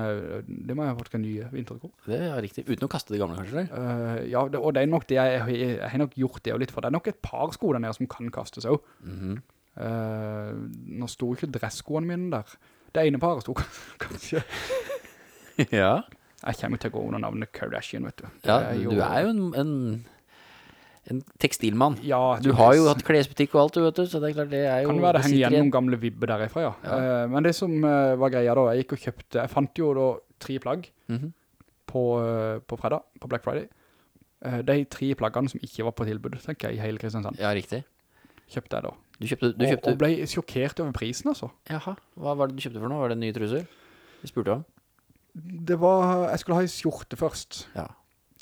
[SPEAKER 1] Det må jeg faktisk ha nye vintersko.
[SPEAKER 2] det er riktig. Uten å kaste de gamle, kanskje?
[SPEAKER 1] Eh, ja, det, og det er nok det jeg, jeg, jeg har nok gjort det jo litt for. Det er nok et par sko der nede som kan kastes også.
[SPEAKER 2] Mm
[SPEAKER 1] -hmm. uh, nå sto ikke dresskoene mine der. Det ene paret sto kanskje.
[SPEAKER 2] ja.
[SPEAKER 1] Jeg kommer til å gå under navnet Kardashian, vet du.
[SPEAKER 2] Ja, du er jo en, en, en tekstilmann.
[SPEAKER 1] Ja,
[SPEAKER 2] Du har jo hatt klesbutikk og alt, du vet du, så det er klart det er jo...
[SPEAKER 1] Kan være det
[SPEAKER 2] det
[SPEAKER 1] henger igjen noen gamle vibber derifra, ja.
[SPEAKER 2] Ja.
[SPEAKER 1] Uh, men det som uh, var greia da, jeg gikk og kjøpte, jeg fant jo da tre plagg
[SPEAKER 2] Mhm.
[SPEAKER 1] på, uh, på fredag, på Black Friday. De tre plaggene som ikke var på tilbud, tenker jeg, i hele Kristiansand,
[SPEAKER 2] Ja, riktig.
[SPEAKER 1] kjøpte jeg da.
[SPEAKER 2] Du kjøpte, du kjøpte...
[SPEAKER 1] og ble sjokkert over prisen, altså.
[SPEAKER 2] Jaha, hva var det du kjøpte for noe? Var det nye truser? Vi spurte om.
[SPEAKER 1] Det var, jeg skulle ha en skjorte først.
[SPEAKER 2] Ja.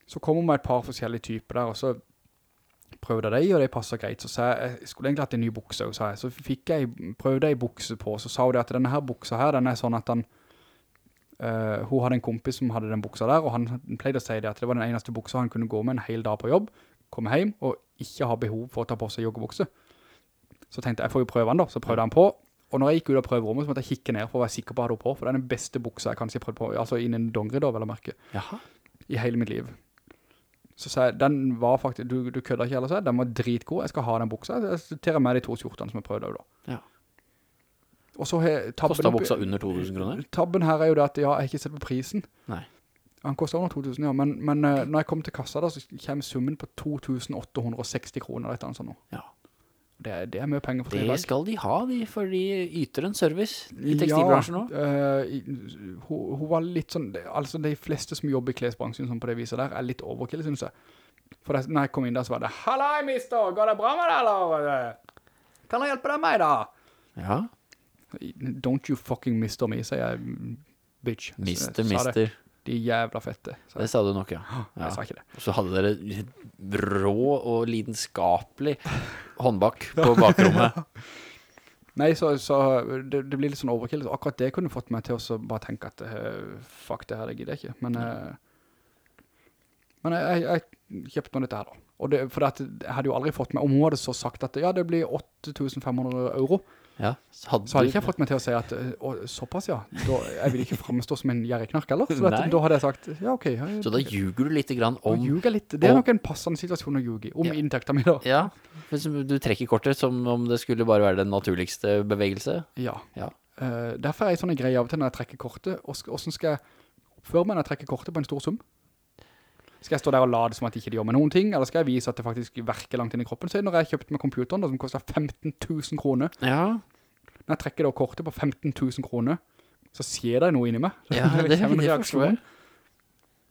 [SPEAKER 1] Så kom hun med et par forskjellige typer der, og så prøvde de, og de passet greit. Så sa jeg, jeg skulle egentlig hatt en ny bukse, så, jeg. Så fikk jeg, prøvde jeg bukse på, så sa hun at denne her buksa her, den er sånn at den, uh, hun hadde en kompis som hadde den buksa der, og han pleide å si det at det var den eneste buksa han kunne gå med en hel dag på jobb, komme hjem, og ikke ha behov for å ta på seg joggebukse. Så tenkte jeg, jeg får jo prøve den da, så prøvde han på, og når jeg gikk ut av prøverommet, så måtte jeg kikke ned for å være sikker på hva jeg hadde på, for det er den beste buksa jeg kanskje prøvde på, altså innen dongeri da, vel å merke
[SPEAKER 2] Jaha.
[SPEAKER 1] i hele mitt liv. Så sa jeg, den var faktisk, du, du kødder ikke heller, den var dritgod, jeg skal ha den buksa, jeg sorterer med de to skjortene som jeg prøvde da.
[SPEAKER 2] Ja.
[SPEAKER 1] Og så har tabben,
[SPEAKER 2] Kostet buksa under 2000 kroner?
[SPEAKER 1] tabben her er jo det at, ja, jeg har ikke sett på prisen.
[SPEAKER 2] Nei.
[SPEAKER 1] Han kostet under 2000, ja, men, men eh, når jeg kom til kassa da, så kommer summen på 2860 kroner, eller et eller annet sånt nå.
[SPEAKER 2] Ja.
[SPEAKER 1] Det, er- det er mye penger for tre
[SPEAKER 2] Det skal de ha, de, for de yter en service i tekstilbransjen nå.
[SPEAKER 1] Ja, eh, i- hun, hun var litt sånn, altså de fleste som jobber i klesbransjen sånn på det viset der, er litt overkill, synes jeg. For det, når jeg kom inn der, så var det, «Hallei, mister, går det bra med deg, eller? Kan jeg hjelpe deg med, da?
[SPEAKER 2] Ja.
[SPEAKER 1] Don't you fucking mister me, sier jeg, bitch.
[SPEAKER 2] Mister, mister.
[SPEAKER 1] De jævla fette. Så.
[SPEAKER 2] Det sa du nok, ja.
[SPEAKER 1] Jeg
[SPEAKER 2] ja.
[SPEAKER 1] sa ikke det.
[SPEAKER 2] Så hadde dere rå og lidenskapelig håndbak på bakrommet.
[SPEAKER 1] Nei, så, så det, det blir litt sånn overkill. Så akkurat det kunne fått meg til å bare tenke at eh, fuck det her, det gidder jeg ikke. Men, eh, men jeg, jeg, jeg kjøpte nå dette her da. Og det, for det jeg hadde jo aldri fått meg, om hun hadde så sagt at ja, det blir 8500 euro,
[SPEAKER 2] Ja, så hadde,
[SPEAKER 1] så hadde ikke jeg fått meg til å si at å, såpass ja, da, jeg vil ikke fremstå som en gjerreknark eller? Så vet, da hadde jeg sagt, ja ok. Jeg,
[SPEAKER 2] Så da ljuger du litt grann om
[SPEAKER 1] ljuger litt. Det er
[SPEAKER 2] om-
[SPEAKER 1] nok en passende situasjon å ljuge om
[SPEAKER 2] Ja.
[SPEAKER 1] inntekten min da.
[SPEAKER 2] Ja, hvis du trekker kortet som om det skulle bare være den naturligste bevegelse.
[SPEAKER 1] Ja.
[SPEAKER 2] Ja.
[SPEAKER 1] Uh, derfor er jeg sånn en greie av og til når jeg trekker kortet. Hvordan skal jeg oppføre meg når jeg trekker kortet på en stor sum? Skal jeg stå der og lade som at ikke det gjør meg noen ting, eller skal jeg vise at det faktisk verker langt inn i kroppen? Så når jeg kjøpte med computeren, da, som kostet 15 000 kroner,
[SPEAKER 2] Ja,
[SPEAKER 1] når jeg trekker da kortet på 15 000 kroner, så skjer det noe inni meg.
[SPEAKER 2] Ja det, det,
[SPEAKER 1] det
[SPEAKER 2] forstår jeg.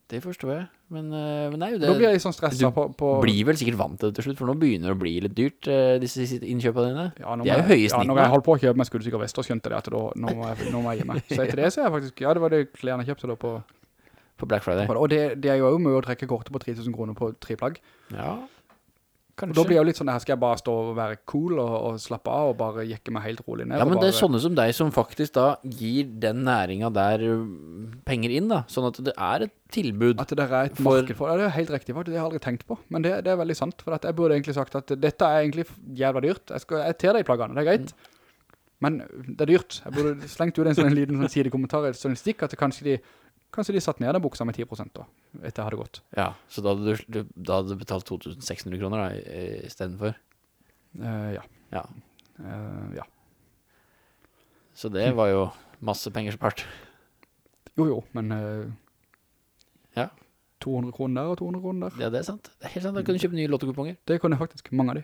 [SPEAKER 2] Det forstår jeg. Men, eh, men nei, det
[SPEAKER 1] Da blir jeg sånn stresset
[SPEAKER 2] du
[SPEAKER 1] på, på
[SPEAKER 2] blir vel sikkert vant til det til slutt, for nå begynner det å bli litt dyrt, eh, disse innkjøpene dine.
[SPEAKER 1] Ja,
[SPEAKER 2] De er jo
[SPEAKER 1] høye
[SPEAKER 2] høye
[SPEAKER 1] Ja, når jeg holdt på å kjøpe meg skuddsikker vest, og skjønte det at da, nå, må jeg, nå må jeg gi meg. Så etter det så er jeg faktisk, ja, det var det klærne jeg kjøpte da på,
[SPEAKER 2] På Black Friday.
[SPEAKER 1] og det, det er jo også mye å trekke kortet på 3000 kroner på tre plagg.
[SPEAKER 2] Ja,
[SPEAKER 1] Og da blir jeg jo litt sånn, her skal jeg bare stå og være cool og, og slappe av og bare jekke meg helt rolig ned.
[SPEAKER 2] Ja,
[SPEAKER 1] men
[SPEAKER 2] men det er sånne som deg som faktisk da gir den næringen der penger inn, da. Sånn at det er et tilbud.
[SPEAKER 1] At det er et
[SPEAKER 2] For-
[SPEAKER 1] marked for ja, det er helt riktig, faktisk, det har jeg aldri tenkt på. Men det, det er veldig sant, for jeg burde egentlig sagt at dette er egentlig jævla dyrt. Jeg, skal, jeg ter deg i plaggene, det er greit. Men det er dyrt. Jeg burde slengt ut en sånn liten sånn sidekommentar, et sånn stikk, at kanskje de, kanskje de satt ned den buksa med 10% da, etter jeg hadde gått.
[SPEAKER 2] Ja, så da hadde du, du, da hadde du betalt 2600 kroner da, i, i stedet for.
[SPEAKER 1] Uh, ja.
[SPEAKER 2] Ja,
[SPEAKER 1] Uh, ja.
[SPEAKER 2] så det var jo masse penger spart.
[SPEAKER 1] Jo, jo, men Uh,
[SPEAKER 2] Ja.
[SPEAKER 1] 200 kroner der og 200 kroner der.
[SPEAKER 2] Ja, det er sant. Det er helt sant, da kan du kjøpe nye lottokuponger.
[SPEAKER 1] Det kunne jeg faktisk, mange av de.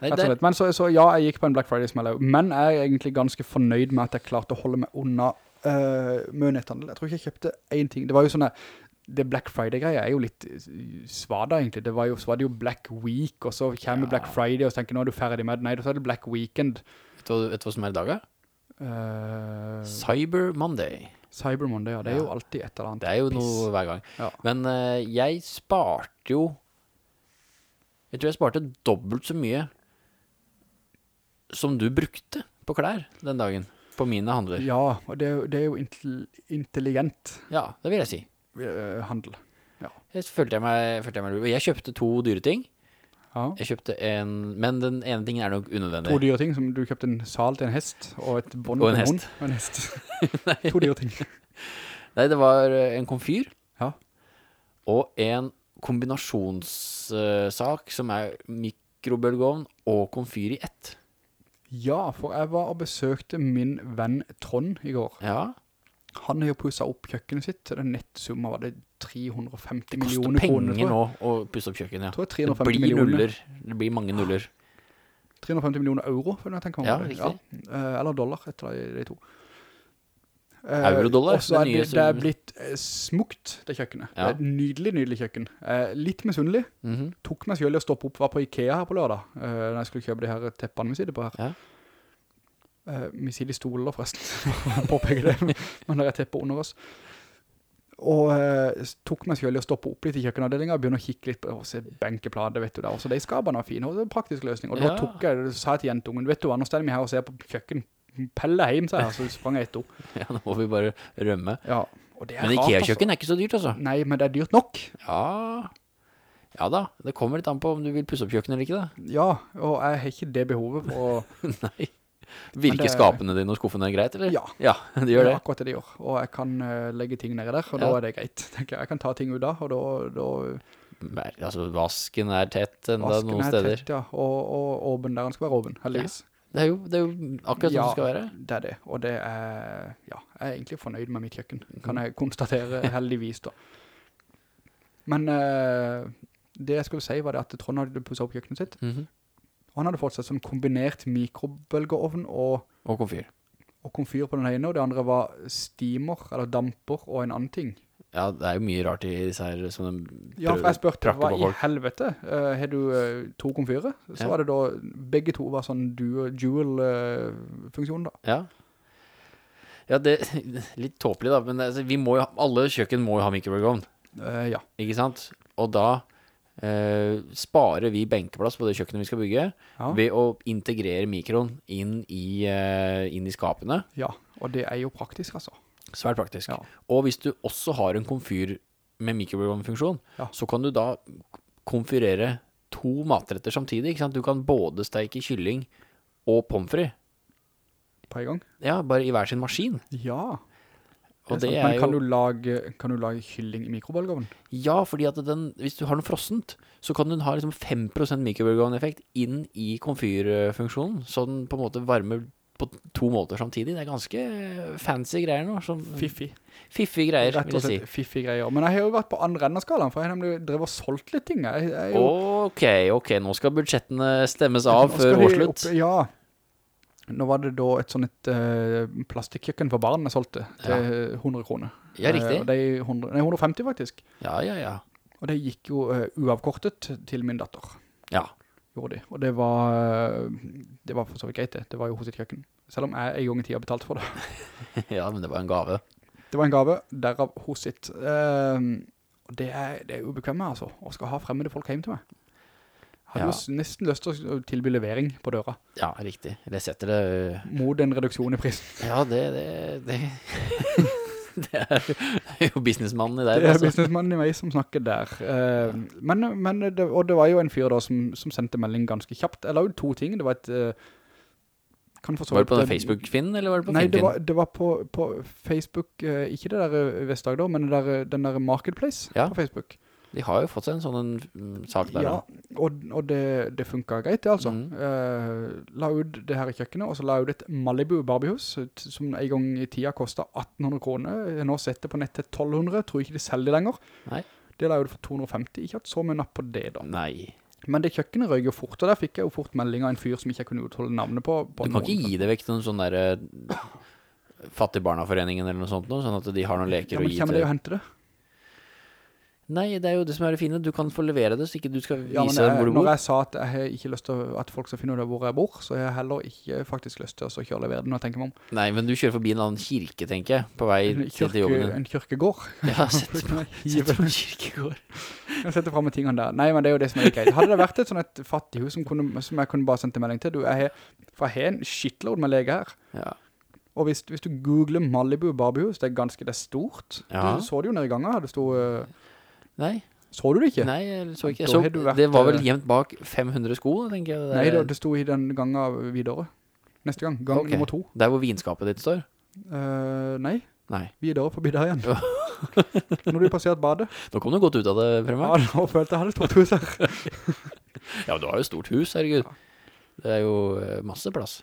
[SPEAKER 2] Nei, det.
[SPEAKER 1] Men så, så ja, jeg gikk på en Black Friday-smell. Men jeg er egentlig ganske fornøyd med at jeg klarte å holde meg unna uh, mye netthandel. Jeg tror ikke jeg kjøpte en ting. Det var jo sånne, det Black Friday-greia er jo litt eh, svada egentlig. Det var jo, så var det jo Black Week, og så kommer
[SPEAKER 2] Ja.
[SPEAKER 1] Black Friday, og så tenker nå er du ferdig med det. Nei, så er det Black Weekend.
[SPEAKER 2] vet, du, vet du hva som er i dag, da?
[SPEAKER 1] Eh,
[SPEAKER 2] Cyber Monday.
[SPEAKER 1] Cyber Monday, ja. Det er
[SPEAKER 2] Ja.
[SPEAKER 1] jo alltid et eller annet.
[SPEAKER 2] Det er jo
[SPEAKER 1] piss.
[SPEAKER 2] noe hver gang.
[SPEAKER 1] Ja.
[SPEAKER 2] Men uh, jeg sparte jo Jeg tror jeg sparte dobbelt så mye som du brukte på klær den dagen. På mine handler. Ja,
[SPEAKER 1] Ja, og det, det er jo intel, intelligent
[SPEAKER 2] det vil jeg si.
[SPEAKER 1] eh, handel.
[SPEAKER 2] Jeg følte jeg meg, følte jeg meg. Jeg kjøpte to dyre ting.
[SPEAKER 1] Ja.
[SPEAKER 2] Jeg kjøpte en Men den ene tingen er nok unødvendig.
[SPEAKER 1] To dyre ting, som du kjøpte en sal til en hest, og et bånd
[SPEAKER 2] Og en
[SPEAKER 1] hund. Og en hest. to dyre ting.
[SPEAKER 2] Nei, det var eh, en komfyr
[SPEAKER 1] Ja.
[SPEAKER 2] og en kombinasjonssak som er mikrobølgeovn og komfyr i ett.
[SPEAKER 1] Ja, for jeg var og besøkte min venn Trond i går.
[SPEAKER 2] Ja,
[SPEAKER 1] Han har jo pusset opp kjøkkenet sitt til den nettsumma, var det 350 millioner kroner.
[SPEAKER 2] det
[SPEAKER 1] koster
[SPEAKER 2] penger
[SPEAKER 1] nå
[SPEAKER 2] å pusse opp kjøkkenet, ja.
[SPEAKER 1] Jeg tror det er
[SPEAKER 2] Det blir nuller. Det blir mange nuller.
[SPEAKER 1] 350 millioner euro, for jeg tenker meg
[SPEAKER 2] Ja,
[SPEAKER 1] det.
[SPEAKER 2] riktig.
[SPEAKER 1] Eh, eller dollar, etter de, de to. Eh,
[SPEAKER 2] Eurodollar,
[SPEAKER 1] Og så er
[SPEAKER 2] det nye
[SPEAKER 1] det, det er blitt eh, smukt, det kjøkkenet.
[SPEAKER 2] Ja.
[SPEAKER 1] Det er et nydelig, nydelig kjøkken. Eh, litt misunnelig.
[SPEAKER 2] Mhm.
[SPEAKER 1] Tok meg selv i å stoppe opp, var på Ikea her på lørdag, eh, når jeg skulle kjøpe de her teppene vi sitter på her.
[SPEAKER 2] Ja.
[SPEAKER 1] Eh, vi sitter i stoler forresten, påpeker det, men det er teppe under oss. Og eh, tok meg selv i å stoppe opp litt i kjøkkenavdelingen og begynne å kikke litt på å se benkeplade, vet du der. Også de skapene var fine, og det er en praktisk løsning. Og da tok jeg, så sa jeg til jentungen, vet du hva, nå steller vi her og ser på kjøkken. Pelle hjem, sa jeg, så sprang jeg etter.
[SPEAKER 2] Ja, nå må vi bare rømme.
[SPEAKER 1] Ja, det er
[SPEAKER 2] Men
[SPEAKER 1] altså.
[SPEAKER 2] Ikea-kjøkken er ikke så dyrt, altså.
[SPEAKER 1] Nei, men det er dyrt nok.
[SPEAKER 2] Ja, ja da. Det kommer litt an på om du vil pusse opp kjøkkenet eller ikke, da.
[SPEAKER 1] Ja, og jeg har ikke det behovet for å...
[SPEAKER 2] Nei. Virker
[SPEAKER 1] det-
[SPEAKER 2] skapene dine og skuffene greit, eller?
[SPEAKER 1] Ja.
[SPEAKER 2] Ja, det gjør det.
[SPEAKER 1] er akkurat det de gjør. Og jeg kan uh, legge ting nede der, og
[SPEAKER 2] Ja.
[SPEAKER 1] da er det greit. jeg. Kan ta ting ut da, og da, da
[SPEAKER 2] Altså, vasken er tett enda
[SPEAKER 1] vasken
[SPEAKER 2] noen
[SPEAKER 1] er tett, ja. Og, og åben der den skal være åben, heldigvis.
[SPEAKER 2] Det er jo, det er jo akkurat sånn
[SPEAKER 1] som
[SPEAKER 2] det skal være.
[SPEAKER 1] det er det. Og det er, ja, jeg er egentlig fornøyd med mitt kjøkken, kan
[SPEAKER 2] Mhm.
[SPEAKER 1] jeg konstatere heldigvis da. Men uh, det jeg skulle si var det at Trond hadde pusset opp kjøkkenet sitt,
[SPEAKER 2] Mhm.
[SPEAKER 1] og han hadde fått seg sånn kombinert mikrobølgeovn og,
[SPEAKER 2] Og komfyr.
[SPEAKER 1] og komfyr på den ene, og det andre var steamer, eller damper, og en annen ting.
[SPEAKER 2] Ja, det er jo mye rart i disse her som de
[SPEAKER 1] Ja, for jeg spurte, hva i helvete? Uh, har du uh, to komfyrer? Så
[SPEAKER 2] Ja.
[SPEAKER 1] var det da, begge to var sånn dual-funksjon da.
[SPEAKER 2] Ja. Ja, det Litt tåpelig, da, men altså, vi må jo, alle kjøkken må jo ha mikrobølgeovn,
[SPEAKER 1] Eh, ja,
[SPEAKER 2] ikke sant? Og da eh, sparer vi benkeplass på det kjøkkenet vi skal bygge,
[SPEAKER 1] ja,
[SPEAKER 2] ved å integrere mikroen inn i, eh, inn i skapene.
[SPEAKER 1] ja, og det er jo praktisk altså.
[SPEAKER 2] Svært praktisk.
[SPEAKER 1] Ja.
[SPEAKER 2] Og hvis du også har en komfyr med mikrobølgeovnfunksjon,
[SPEAKER 1] Ja.
[SPEAKER 2] så kan du da konfyrere to matretter samtidig? Du kan både steike kylling og pommes frites.
[SPEAKER 1] På en gang.
[SPEAKER 2] Ja, bare i hver sin maskin.
[SPEAKER 1] Ja. Det
[SPEAKER 2] det
[SPEAKER 1] Men kan
[SPEAKER 2] jo
[SPEAKER 1] du, lage, kan du lage kylling i mikrobølgeovn?
[SPEAKER 2] Ja, fordi at den, hvis du har noe frossent, så kan den ha liksom 5% mikrobølgeovneffekt inn i konfyrfunksjonen, så den på en måte varmer på to måter samtidig. Det er ganske fancy greier nå. Som,
[SPEAKER 1] Fiffi.
[SPEAKER 2] Fiffig greier, vil jeg si.
[SPEAKER 1] Fiffig fiffi greier. Men jeg har jo vært på andre enden av skalaen, for jeg har nemlig drevet og solgt litt ting. Jeg, jeg jo,
[SPEAKER 2] Ok, ok, nå skal budsjettene stemmes av før årslutt.
[SPEAKER 1] opp- Ja. Nå var det da et sånn et uh, plastikkjøkken for barn jeg solgte til 100 kroner.
[SPEAKER 2] Ja, riktig.
[SPEAKER 1] Uh, og 100, nei, 150 faktisk.
[SPEAKER 2] Ja, ja, ja.
[SPEAKER 1] Og det gikk jo uh, uavkortet til min datter.
[SPEAKER 2] Ja,
[SPEAKER 1] Gjorde de. Og det var, eh, det var for så vidt greit det. Det var jo hos sitt kjøkken. Selv om jeg en gang i tida betalte for det.
[SPEAKER 2] ja, men det var en gave.
[SPEAKER 1] Det var en gave, derav hos sitt. Uh, det er, det er ubekvemme altså, å skal ha fremmede folk hjem til meg. Jeg hadde
[SPEAKER 2] Ja.
[SPEAKER 1] jo nesten lyst til å tilby levering på døra,
[SPEAKER 2] Ja, riktig. Det setter det...
[SPEAKER 1] mot en reduksjon i prisen.
[SPEAKER 2] Ja, det... Det, det, det er jo businessmannen i deg,
[SPEAKER 1] Det er
[SPEAKER 2] altså.
[SPEAKER 1] businessmannen i meg som snakker der. Eh, men, men det, og det var jo en fyr da som, som sendte melding ganske kjapt. Jeg la ut to ting. Det var et... eh, kan for
[SPEAKER 2] Var det på den Facebook-finn, eller var det på
[SPEAKER 1] Nei, det var, det var på, på Facebook, eh, ikke det der Vestdag da, men det der, den der Marketplace
[SPEAKER 2] Ja.
[SPEAKER 1] på Facebook.
[SPEAKER 2] De har jo fått seg en sånn en, mm, sak der.
[SPEAKER 1] Ja, og, og det, det funket greit det altså.
[SPEAKER 2] Mm.
[SPEAKER 1] Uh, la ut det her i kjøkkenet, og så la ut et Malibu Barbiehus, som en gang i tida kostet 1800 kroner. Jeg Nå setter på nett til 1200, tror ikke de selger lenger.
[SPEAKER 2] Nei.
[SPEAKER 1] Det la ut for 250, ikke hatt så mye napp på det da.
[SPEAKER 2] Nei.
[SPEAKER 1] Men det kjøkkenet røg jo fort, og der fikk jeg jo fort melding av en fyr som ikke jeg kunne utholde navnet på. på
[SPEAKER 2] Du kan ikke gi det vekk til noen sånn der eh, Fattigbarnaforeningen eller noe sånt nå, sånn at de har noen leker
[SPEAKER 1] Ja,
[SPEAKER 2] å
[SPEAKER 1] men kommer
[SPEAKER 2] de
[SPEAKER 1] og henter det?
[SPEAKER 2] Nei, det er jo det som er det fine. Du kan få levere det, så ikke du skal
[SPEAKER 1] Ja, men
[SPEAKER 2] vise dem hvor du bor.
[SPEAKER 1] når jeg sa at jeg har ikke lyst til at folk skal finne ut hvor jeg bor, så har jeg heller ikke faktisk lyst til å kjøre levere det når jeg tenker meg om.
[SPEAKER 2] Nei, men du kjører forbi en annen kirke, tenker jeg, på vei
[SPEAKER 1] En,
[SPEAKER 2] til, jobben din.
[SPEAKER 1] en kirkegård.
[SPEAKER 2] Ja, har sett på, sett på en kirkegård.
[SPEAKER 1] Jeg setter frem med tingene der. Nei, men det er jo det som er greit. Hadde det vært et sånn et fattighus som, kunne, som jeg kunne bare sendt en melding til, du, jeg har, for jeg har en shitload med lege her.
[SPEAKER 2] Ja.
[SPEAKER 1] Og hvis, hvis du googler Malibu Barbiehus, det er ganske, det er stort.
[SPEAKER 2] Ja.
[SPEAKER 1] Du så det jo nede i gangen, det sto, eh,
[SPEAKER 2] Nei,
[SPEAKER 1] så du det ikke?
[SPEAKER 2] nei, jeg så ikke. Jeg så,
[SPEAKER 1] vært,
[SPEAKER 2] det var vel
[SPEAKER 1] eh,
[SPEAKER 2] gjemt bak 500 sko, tenker jeg.
[SPEAKER 1] Nei,
[SPEAKER 2] Det,
[SPEAKER 1] det, det sto i den gangen videre. Neste gang, gang
[SPEAKER 2] okay.
[SPEAKER 1] nummer to.
[SPEAKER 2] Der hvor vinskapet ditt står?
[SPEAKER 1] Uh, nei,
[SPEAKER 2] Nei.
[SPEAKER 1] videre forbi der igjen. Når du har passert badet.
[SPEAKER 2] Nå kom du godt ut av det,
[SPEAKER 1] Ja, nå følte jeg hadde stort hus her.
[SPEAKER 2] Ja, men du har jo stort hus, herregud. Det er jo eh, masse plass.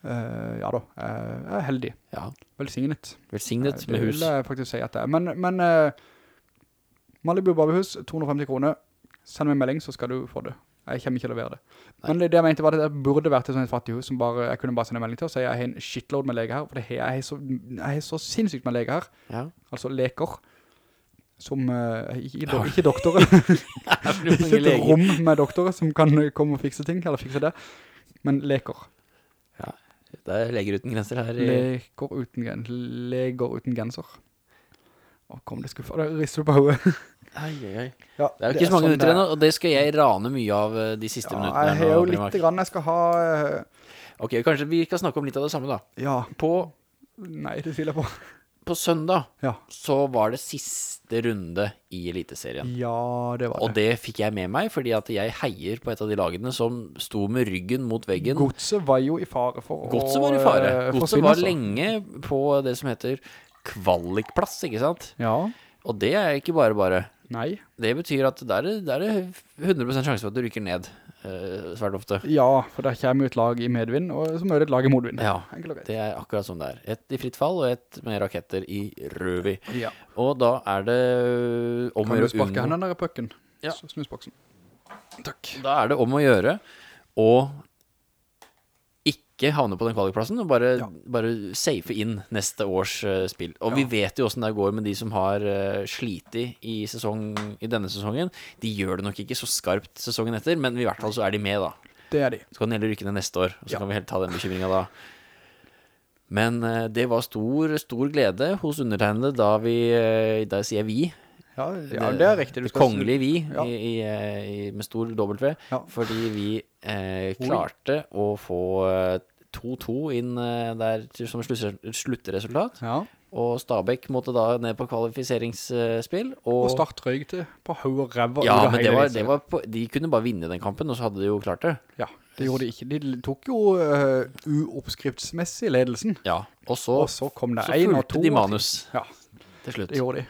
[SPEAKER 1] Eh, ja da, jeg er heldig.
[SPEAKER 2] Ja,
[SPEAKER 1] Velsignet.
[SPEAKER 2] velsignet
[SPEAKER 1] med
[SPEAKER 2] med
[SPEAKER 1] det vil jeg faktisk si at det er. Men, men eh, Malibu barbehus, 250 kroner. Send meg en melding, så skal du få det. Jeg kommer ikke å levere det. Men det, jeg mente var at det burde vært et sånt fattighus som bare, jeg kunne bare sende en melding til og si jeg har en shitload med leger her, for jeg, har så, jeg har så sinnssykt med leger her.
[SPEAKER 2] Ja.
[SPEAKER 1] Altså leker. Som, eh, ikke, do, ikke doktorer. Ikke et rom med doktorer som kan komme og fikse ting, eller fikse det. Men leker.
[SPEAKER 2] Det er leger uten grenser her. i-
[SPEAKER 1] Leker uten, grenser leger uten genser. Å, kom det skuffa, det rister du på hodet.
[SPEAKER 2] Ai, ai, ai.
[SPEAKER 1] Ja,
[SPEAKER 2] Det er jo ikke så mange
[SPEAKER 1] sånn
[SPEAKER 2] minutter
[SPEAKER 1] er.
[SPEAKER 2] ennå, og det skal jeg rane mye av eh, de siste
[SPEAKER 1] Ja,
[SPEAKER 2] minuttene.
[SPEAKER 1] jeg har jo litt grann, jeg skal ha, eh,
[SPEAKER 2] Ok, kanskje vi skal snakke om litt av det samme da.
[SPEAKER 1] ja,
[SPEAKER 2] På,
[SPEAKER 1] nei, det sier jeg på.
[SPEAKER 2] på søndag
[SPEAKER 1] Ja,
[SPEAKER 2] så var det siste runde i Eliteserien.
[SPEAKER 1] ja det var det.
[SPEAKER 2] Og
[SPEAKER 1] det.
[SPEAKER 2] fikk jeg med meg, fordi at jeg heier på et av de lagene som sto med ryggen mot veggen.
[SPEAKER 1] Godset var jo i fare for å...
[SPEAKER 2] Godset var i fare.
[SPEAKER 1] Godse
[SPEAKER 2] Godset var
[SPEAKER 1] altså.
[SPEAKER 2] lenge på det som heter kvalikplass, ikke sant?
[SPEAKER 1] Ja,
[SPEAKER 2] Og det er ikke bare bare.
[SPEAKER 1] nei.
[SPEAKER 2] Det betyr at der er, der er 100% sjanse for at du rykker ned, eh, svært ofte.
[SPEAKER 1] Ja, for der kommer ut et lag i medvind, og så møter et lag i modvinn
[SPEAKER 2] Ja,
[SPEAKER 1] og
[SPEAKER 2] det er akkurat sånn det er. Et i fritt fall, og et med raketter i rødvi.
[SPEAKER 1] Ja.
[SPEAKER 2] Og da er det om å
[SPEAKER 1] Kan du sparke henne der i pucken?
[SPEAKER 2] Ja.
[SPEAKER 1] Snusboksen. Takk.
[SPEAKER 2] Da er det om å gjøre å ikke havne på den kvalikplassen, og bare,
[SPEAKER 1] Ja.
[SPEAKER 2] bare safe inn neste års uh, spill. Og vi vet jo hvordan det går med de som har uh, slitt i, sesong, i denne sesongen. De gjør det nok ikke så skarpt sesongen etter, men i hvert fall så er de med, da.
[SPEAKER 1] Det er de.
[SPEAKER 2] Så kan de heller rykke ned neste år, og så
[SPEAKER 1] Ja.
[SPEAKER 2] kan vi helt ta den bekymringa da. Men uh, det var stor, stor glede hos undertegnede da vi Da sier vi.
[SPEAKER 1] Ja, ja det er riktig. Du
[SPEAKER 2] Det kongelige vi
[SPEAKER 1] Ja.
[SPEAKER 2] i, i, eh, i, med stor W.
[SPEAKER 1] Ja.
[SPEAKER 2] Fordi vi eh, klarte å få eh, 2-2 inn eh, der som slutt, sluttresultat.
[SPEAKER 1] Ja,
[SPEAKER 2] Og Stabæk måtte da ned på kvalifiseringsspill. Og,
[SPEAKER 1] og Start røyk til på høy og ræva.
[SPEAKER 2] ja, men det var, det var på, de kunne bare vinne den kampen, og så hadde de jo klart det.
[SPEAKER 1] Ja, det gjorde de ikke. De tok jo uh, uoppskriftsmessig ledelsen.
[SPEAKER 2] Ja, og så,
[SPEAKER 1] Og så kom det
[SPEAKER 2] så
[SPEAKER 1] en og to.
[SPEAKER 2] fulgte de manus
[SPEAKER 1] Ja,
[SPEAKER 2] til slutt.
[SPEAKER 1] det gjorde de.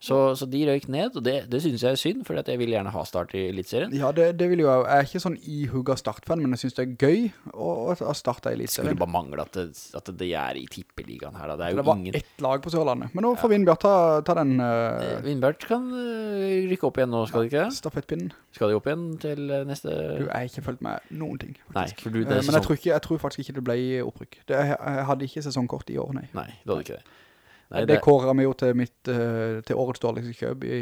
[SPEAKER 2] Så, så de røyk ned, og det, det synes jeg er synd, for jeg vil gjerne ha start i Elitserien.
[SPEAKER 1] Ja, det, det vil jo jeg. Jeg er ikke sånn ihugga startfan, men jeg synes det er gøy å, å starte i
[SPEAKER 2] Elitserien.
[SPEAKER 1] Skulle
[SPEAKER 2] bare mangle at det, at det er i tippeligaen her, da. Det er jo
[SPEAKER 1] Det var
[SPEAKER 2] ingen...
[SPEAKER 1] ett lag på Sørlandet. Men nå får Vindbjørn ta, ta den uh,
[SPEAKER 2] Vindbjørn kan øh, rykke opp igjen nå, skal de ikke det?
[SPEAKER 1] stafettpinnen.
[SPEAKER 2] Skal de opp igjen til neste...
[SPEAKER 1] Du, jeg har ikke følt med noen ting.
[SPEAKER 2] Nei,
[SPEAKER 1] faktisk.
[SPEAKER 2] for du,
[SPEAKER 1] Eh,
[SPEAKER 2] det er
[SPEAKER 1] men jeg tror, ikke, jeg tror faktisk ikke det ble opprykk. Det, jeg hadde ikke sesongkort i år, nei.
[SPEAKER 2] Nei, det hadde ikke det. Nei,
[SPEAKER 1] det kåret vi jo til, mitt, eh, til årets dårligste kjøp i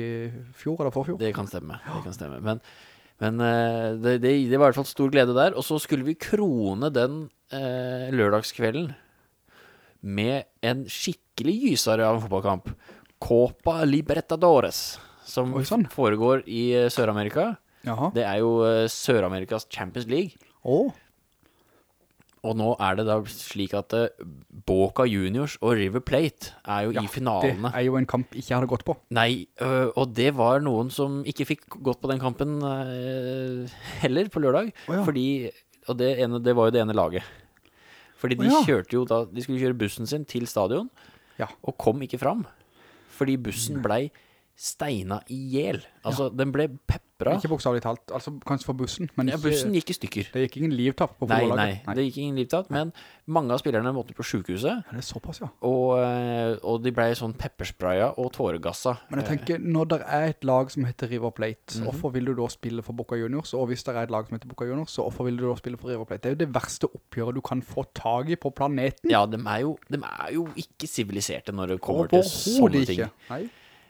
[SPEAKER 1] fjor eller forfjor.
[SPEAKER 2] Det kan stemme, det kan stemme. Men, men eh, det, det, det var i hvert fall stor glede der. Og så skulle vi krone den eh, lørdagskvelden med en skikkelig gysere av en fotballkamp. Copa Libertadores, som
[SPEAKER 1] Oi, sånn.
[SPEAKER 2] foregår i eh, Sør-Amerika. Det er jo Sør-Amerikas Champions League.
[SPEAKER 1] Åh,
[SPEAKER 2] Og nå er det da slik at eh, Boca Juniors og River Plate er jo
[SPEAKER 1] Ja,
[SPEAKER 2] i
[SPEAKER 1] det er jo en kamp ikke hadde gått på.
[SPEAKER 2] Nei, øh, og det var noen som ikke fikk gått på den kampen øh, heller på lørdag.
[SPEAKER 1] Oh, ja.
[SPEAKER 2] Fordi, og det, ene, det var jo det ene laget. Fordi de
[SPEAKER 1] oh, ja.
[SPEAKER 2] kjørte jo da, de skulle kjøre bussen sin til stadion,
[SPEAKER 1] Ja.
[SPEAKER 2] og kom ikke fram. Fordi bussen blei steina i hjel. Altså, den ble pepra.
[SPEAKER 1] Ikke bokstavlig talt, altså kanskje for bussen, men
[SPEAKER 2] Ja, bussen gikk i stykker.
[SPEAKER 1] det gikk ingen livtapp på
[SPEAKER 2] Nei,
[SPEAKER 1] nei,
[SPEAKER 2] nei, det gikk ingen livtapp men mange av spillerne måtte på sykehuset,
[SPEAKER 1] Ja, det er såpass, ja.
[SPEAKER 2] og, øh, og de ble sånn pepperspraya og tåregassa.
[SPEAKER 1] Men jeg tenker, når det er et lag som heter River Plate,
[SPEAKER 2] Mhm.
[SPEAKER 1] hvorfor vil du da spille for Boca Juniors? Og hvis det er et lag som heter Boca Juniors, så hvorfor vil du da spille for River Plate? Det er jo det verste oppgjøret du kan få tag i på planeten.
[SPEAKER 2] Ja, de er jo, de er jo ikke siviliserte når det kommer til sånne ting.
[SPEAKER 1] ikke. Nei.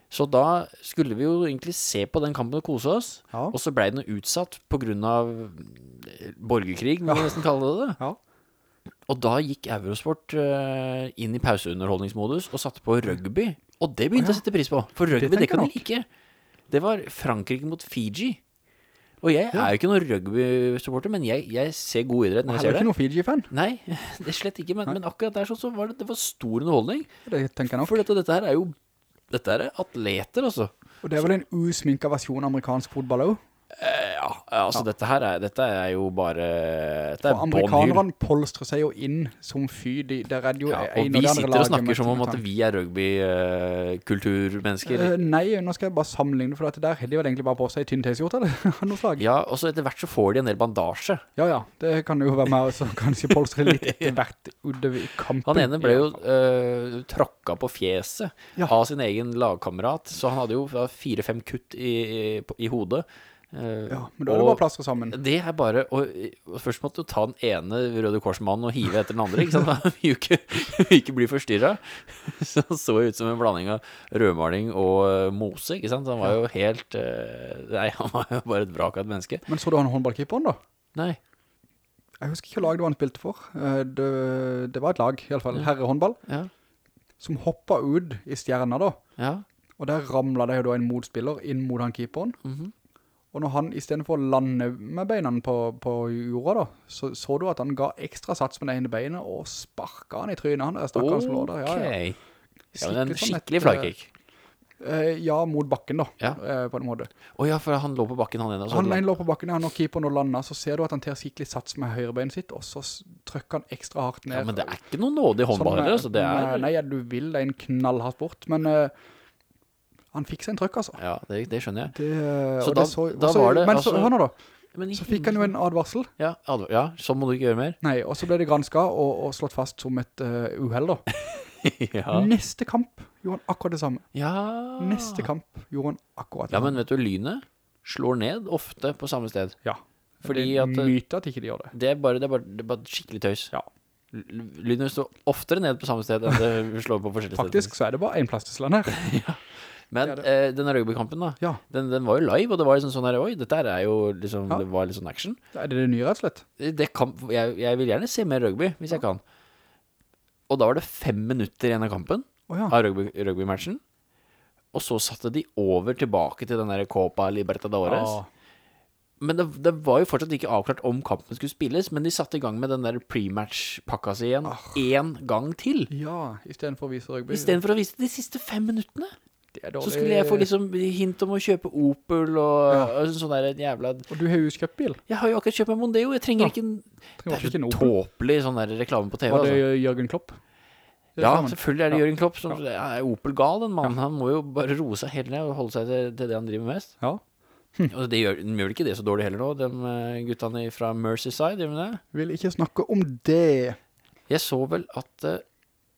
[SPEAKER 2] Så da skulle vi jo egentlig se på den kampen og kose oss,
[SPEAKER 1] Ja.
[SPEAKER 2] og så ble den utsatt av eh, borgerkrig, må vi nesten kalle det det.
[SPEAKER 1] Ja.
[SPEAKER 2] Og da gikk Eurosport uh, inn i pauseunderholdningsmodus og satte på rugby, og det begynte jeg å sette pris på, for rugby,
[SPEAKER 1] Det
[SPEAKER 2] det, kan
[SPEAKER 1] de
[SPEAKER 2] ikke. like. Det var Frankrike mot Fiji. Og jeg er jo ikke noen rugby-supporter, men jeg, jeg ser god idrett når jeg
[SPEAKER 1] Heller
[SPEAKER 2] ser
[SPEAKER 1] ikke noen Fiji-fan.
[SPEAKER 2] Nei, det er slett ikke, men, men akkurat der sånn så var det, det var stor underholdning.
[SPEAKER 1] Det tenker jeg nok.
[SPEAKER 2] For dette, dette her er jo Dette er atleter, altså.
[SPEAKER 1] Og det er vel en usminka versjon av amerikansk fotball også.
[SPEAKER 2] Eh, ja, altså Dette her er, dette er jo bare Dette
[SPEAKER 1] For amerikanerne polstrer seg jo inn som fy. De, der er jo
[SPEAKER 2] Ja,
[SPEAKER 1] en
[SPEAKER 2] og vi
[SPEAKER 1] andre
[SPEAKER 2] sitter og snakker som om at vi er rugby-kulturmennesker.
[SPEAKER 1] Eh, Nei, nå skal jeg bare sammenligne, for dette der de vel egentlig bare på seg tynn t-skjorte, eller?
[SPEAKER 2] Ja, og så etter hvert så får de en del bandasje.
[SPEAKER 1] Ja, ja, det kan jo være med, og så kanskje polstre litt etter hvert utover kampen.
[SPEAKER 2] Han ene ble jo uh, tråkka på fjeset
[SPEAKER 1] Ja.
[SPEAKER 2] av sin egen lagkamerat, så han hadde jo fire-fem kutt i, i, i hodet. Eh,
[SPEAKER 1] Ja, men da er det bare plastre sammen.
[SPEAKER 2] Det er bare og, og Først måtte du ta den ene Røde Korsmannen og hive etter den andre. Ikke sant? Vi ikke, ikke bli forstyrra. Så han så ut som en blanding av rødmaling og eh, mose. Ikke sant? Han var jo helt eh, Nei, han var jo bare et vrak av et menneske.
[SPEAKER 1] Men så du han håndballkeeperen da?
[SPEAKER 2] Nei.
[SPEAKER 1] Jeg husker ikke hva lag det var han spilte for. Det, det var et lag, i alle fall, herrehåndball,
[SPEAKER 2] Ja.
[SPEAKER 1] som hoppet ut i stjerna da.
[SPEAKER 2] Ja.
[SPEAKER 1] Og der ramlet det jo da en motspiller inn mot han keeperen.
[SPEAKER 2] Mhm.
[SPEAKER 1] Og når han i stedet for å lande med beina på, på jorda da, så så du at han ga ekstra sats med det ene beinet og sparket han i trynet han, der stakkaren som lå der. Ja, ja.
[SPEAKER 2] Ja, men en
[SPEAKER 1] Skikkelig et,
[SPEAKER 2] flykick.
[SPEAKER 1] Eh, ja, mot bakken da,
[SPEAKER 2] Ja.
[SPEAKER 1] eh, på en måte.
[SPEAKER 2] Å ja, for han lå på bakken, han ene.
[SPEAKER 1] Han, Han lå på bakken, ja, når keeperen nå landet, så ser du at han tar skikkelig sats med høyrebeinet sitt, og så trykker han ekstra hardt ned.
[SPEAKER 2] ja, men det er ikke noe nådig håndball
[SPEAKER 1] Sånn,
[SPEAKER 2] det
[SPEAKER 1] nei,
[SPEAKER 2] er
[SPEAKER 1] Nei, nei, du vil, det er en knallhard sport, men eh, han fikk seg en trøkk, altså.
[SPEAKER 2] Ja, det, det skjønner jeg.
[SPEAKER 1] Det, eh,
[SPEAKER 2] Så da-
[SPEAKER 1] det så,
[SPEAKER 2] da
[SPEAKER 1] også-
[SPEAKER 2] var det
[SPEAKER 1] Men så,
[SPEAKER 2] altså-
[SPEAKER 1] hør nå da,
[SPEAKER 2] Men
[SPEAKER 1] så fikk han jo en advarsel.
[SPEAKER 2] Ja, adv- ja, så må du ikke gjøre mer.
[SPEAKER 1] Nei, og så ble det gransket og, og slått fast som et uh, uheld da.
[SPEAKER 2] ja.
[SPEAKER 1] Neste kamp gjorde han akkurat det samme.
[SPEAKER 2] ja.
[SPEAKER 1] Neste kamp gjorde han akkurat det samme.
[SPEAKER 2] Ja, men vet du, lynet slår ned ofte på samme sted.
[SPEAKER 1] Ja.
[SPEAKER 2] Fordi
[SPEAKER 1] det er
[SPEAKER 2] at
[SPEAKER 1] myte at ikke de gjør det.
[SPEAKER 2] det, er bare, det, er bare, det er bare skikkelig tøys.
[SPEAKER 1] Ja.
[SPEAKER 2] Lynet står oftere ned på samme sted enn det slår på forskjellige
[SPEAKER 1] Faktisk så er det bare en plass til slandet her.
[SPEAKER 2] Men
[SPEAKER 1] det
[SPEAKER 2] eh, denne rugbykampen da,
[SPEAKER 1] Ja,
[SPEAKER 2] den, den var jo live, og det var liksom sånn her, oi, dette er jo liksom,
[SPEAKER 1] Ja.
[SPEAKER 2] det var litt sånn action.
[SPEAKER 1] er det det nye rett og slett?
[SPEAKER 2] Det kan, jeg, jeg vil gjerne se mer rugby, hvis jeg kan. Og da var det fem minutter igjen av kampen,
[SPEAKER 1] Åja,
[SPEAKER 2] av rugby, rugbymatchen. Og så satte de over tilbake til den der Copa Libertadores.
[SPEAKER 1] Ja.
[SPEAKER 2] Men det, det var jo fortsatt ikke avklart om kampen skulle spilles, men de satte i gang med den der pre-match-pakka si igjen én gang til.
[SPEAKER 1] ja, i stedet for å vise rugby.
[SPEAKER 2] I stedet for å vise de siste fem minuttene.
[SPEAKER 1] Det
[SPEAKER 2] Så skulle jeg få liksom hint om å kjøpe Opel og,
[SPEAKER 1] Ja.
[SPEAKER 2] og sånn der jævla
[SPEAKER 1] Og du har jo kjøpt bil.
[SPEAKER 2] Jeg har jo akkurat kjøpt meg Mondeo, jeg trenger
[SPEAKER 1] Ja.
[SPEAKER 2] ikke en Det er
[SPEAKER 1] jo
[SPEAKER 2] tåpelig sånn der reklame på TV.
[SPEAKER 1] Var det
[SPEAKER 2] Altså.
[SPEAKER 1] Jørgen Klopp? Det
[SPEAKER 2] Ja, selvfølgelig er det
[SPEAKER 1] Ja.
[SPEAKER 2] Jørgen Klopp som er Opel gal, den mannen. Han må jo bare roe seg helt ned og holde seg til, til det han driver mest.
[SPEAKER 1] Ja.
[SPEAKER 2] Og det gjør, de gjør vel ikke det så dårlig heller nå, de eh, guttene fra Merseyside, gjør de det?
[SPEAKER 1] Vil ikke snakke om det.
[SPEAKER 2] Jeg så vel at uh,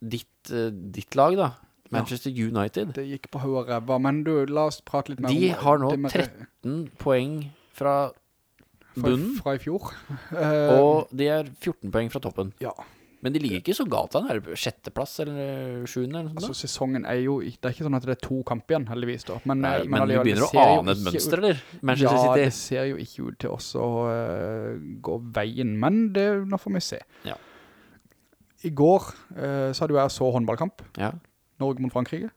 [SPEAKER 2] ditt, uh, ditt lag da, Manchester United,
[SPEAKER 1] Det gikk på høy og ræva, men du, la oss prate litt mer
[SPEAKER 2] de
[SPEAKER 1] om
[SPEAKER 2] har nå 13 poeng fra
[SPEAKER 1] fra,
[SPEAKER 2] bunnen,
[SPEAKER 1] fra i fjor. Eh,
[SPEAKER 2] og de er 14 poeng fra toppen.
[SPEAKER 1] ja,
[SPEAKER 2] Men de ligger ikke så galt an, er det sjetteplass eller sjuende eller noe sånt? Altså
[SPEAKER 1] sesongen er jo, det er ikke sånn at det er to kamp igjen, heldigvis da. Men,
[SPEAKER 2] Nei,
[SPEAKER 1] men,
[SPEAKER 2] men vi begynner å ane et mønster, eller? Manchester
[SPEAKER 1] ja,
[SPEAKER 2] City.
[SPEAKER 1] det ser jo ikke ut til oss å uh, gå veien, men det, nå får vi se.
[SPEAKER 2] Ja.
[SPEAKER 1] I går uh, så hadde jeg så håndballkamp,
[SPEAKER 2] Ja.
[SPEAKER 1] Norge mot Frankrike,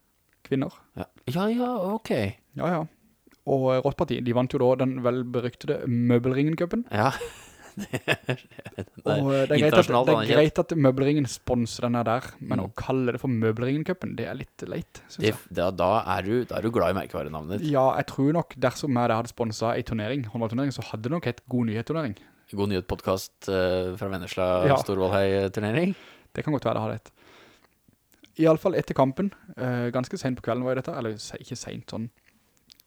[SPEAKER 1] kvinner.
[SPEAKER 2] Ja. ja, ja, ok.
[SPEAKER 1] Ja, ja. Og Rådpartiet, de vant jo da den velberyktede Møbelringen-cupen.
[SPEAKER 2] Ja.
[SPEAKER 1] Og eh, det er, greit at, det er greit at Møbelringen sponser denne der, men
[SPEAKER 2] Mm.
[SPEAKER 1] å kalle det for Møbelringen-cupen, det er litt leit, synes
[SPEAKER 2] Det,
[SPEAKER 1] jeg.
[SPEAKER 2] da, da, er du, da er du glad i merkevarenavnet ditt.
[SPEAKER 1] Ja, jeg tror nok dersom jeg hadde sponset en turnering, håndballturnering, så hadde det nok et god Nyhet-turnering.
[SPEAKER 2] God nyhetspodcast uh, fra Vennesla
[SPEAKER 1] Ja.
[SPEAKER 2] Storvalhei-turnering.
[SPEAKER 1] Det kan godt være det hadde et. I alle fall etter kampen, eh, ganske sent på kvelden var dette, eller ikke sent sånn,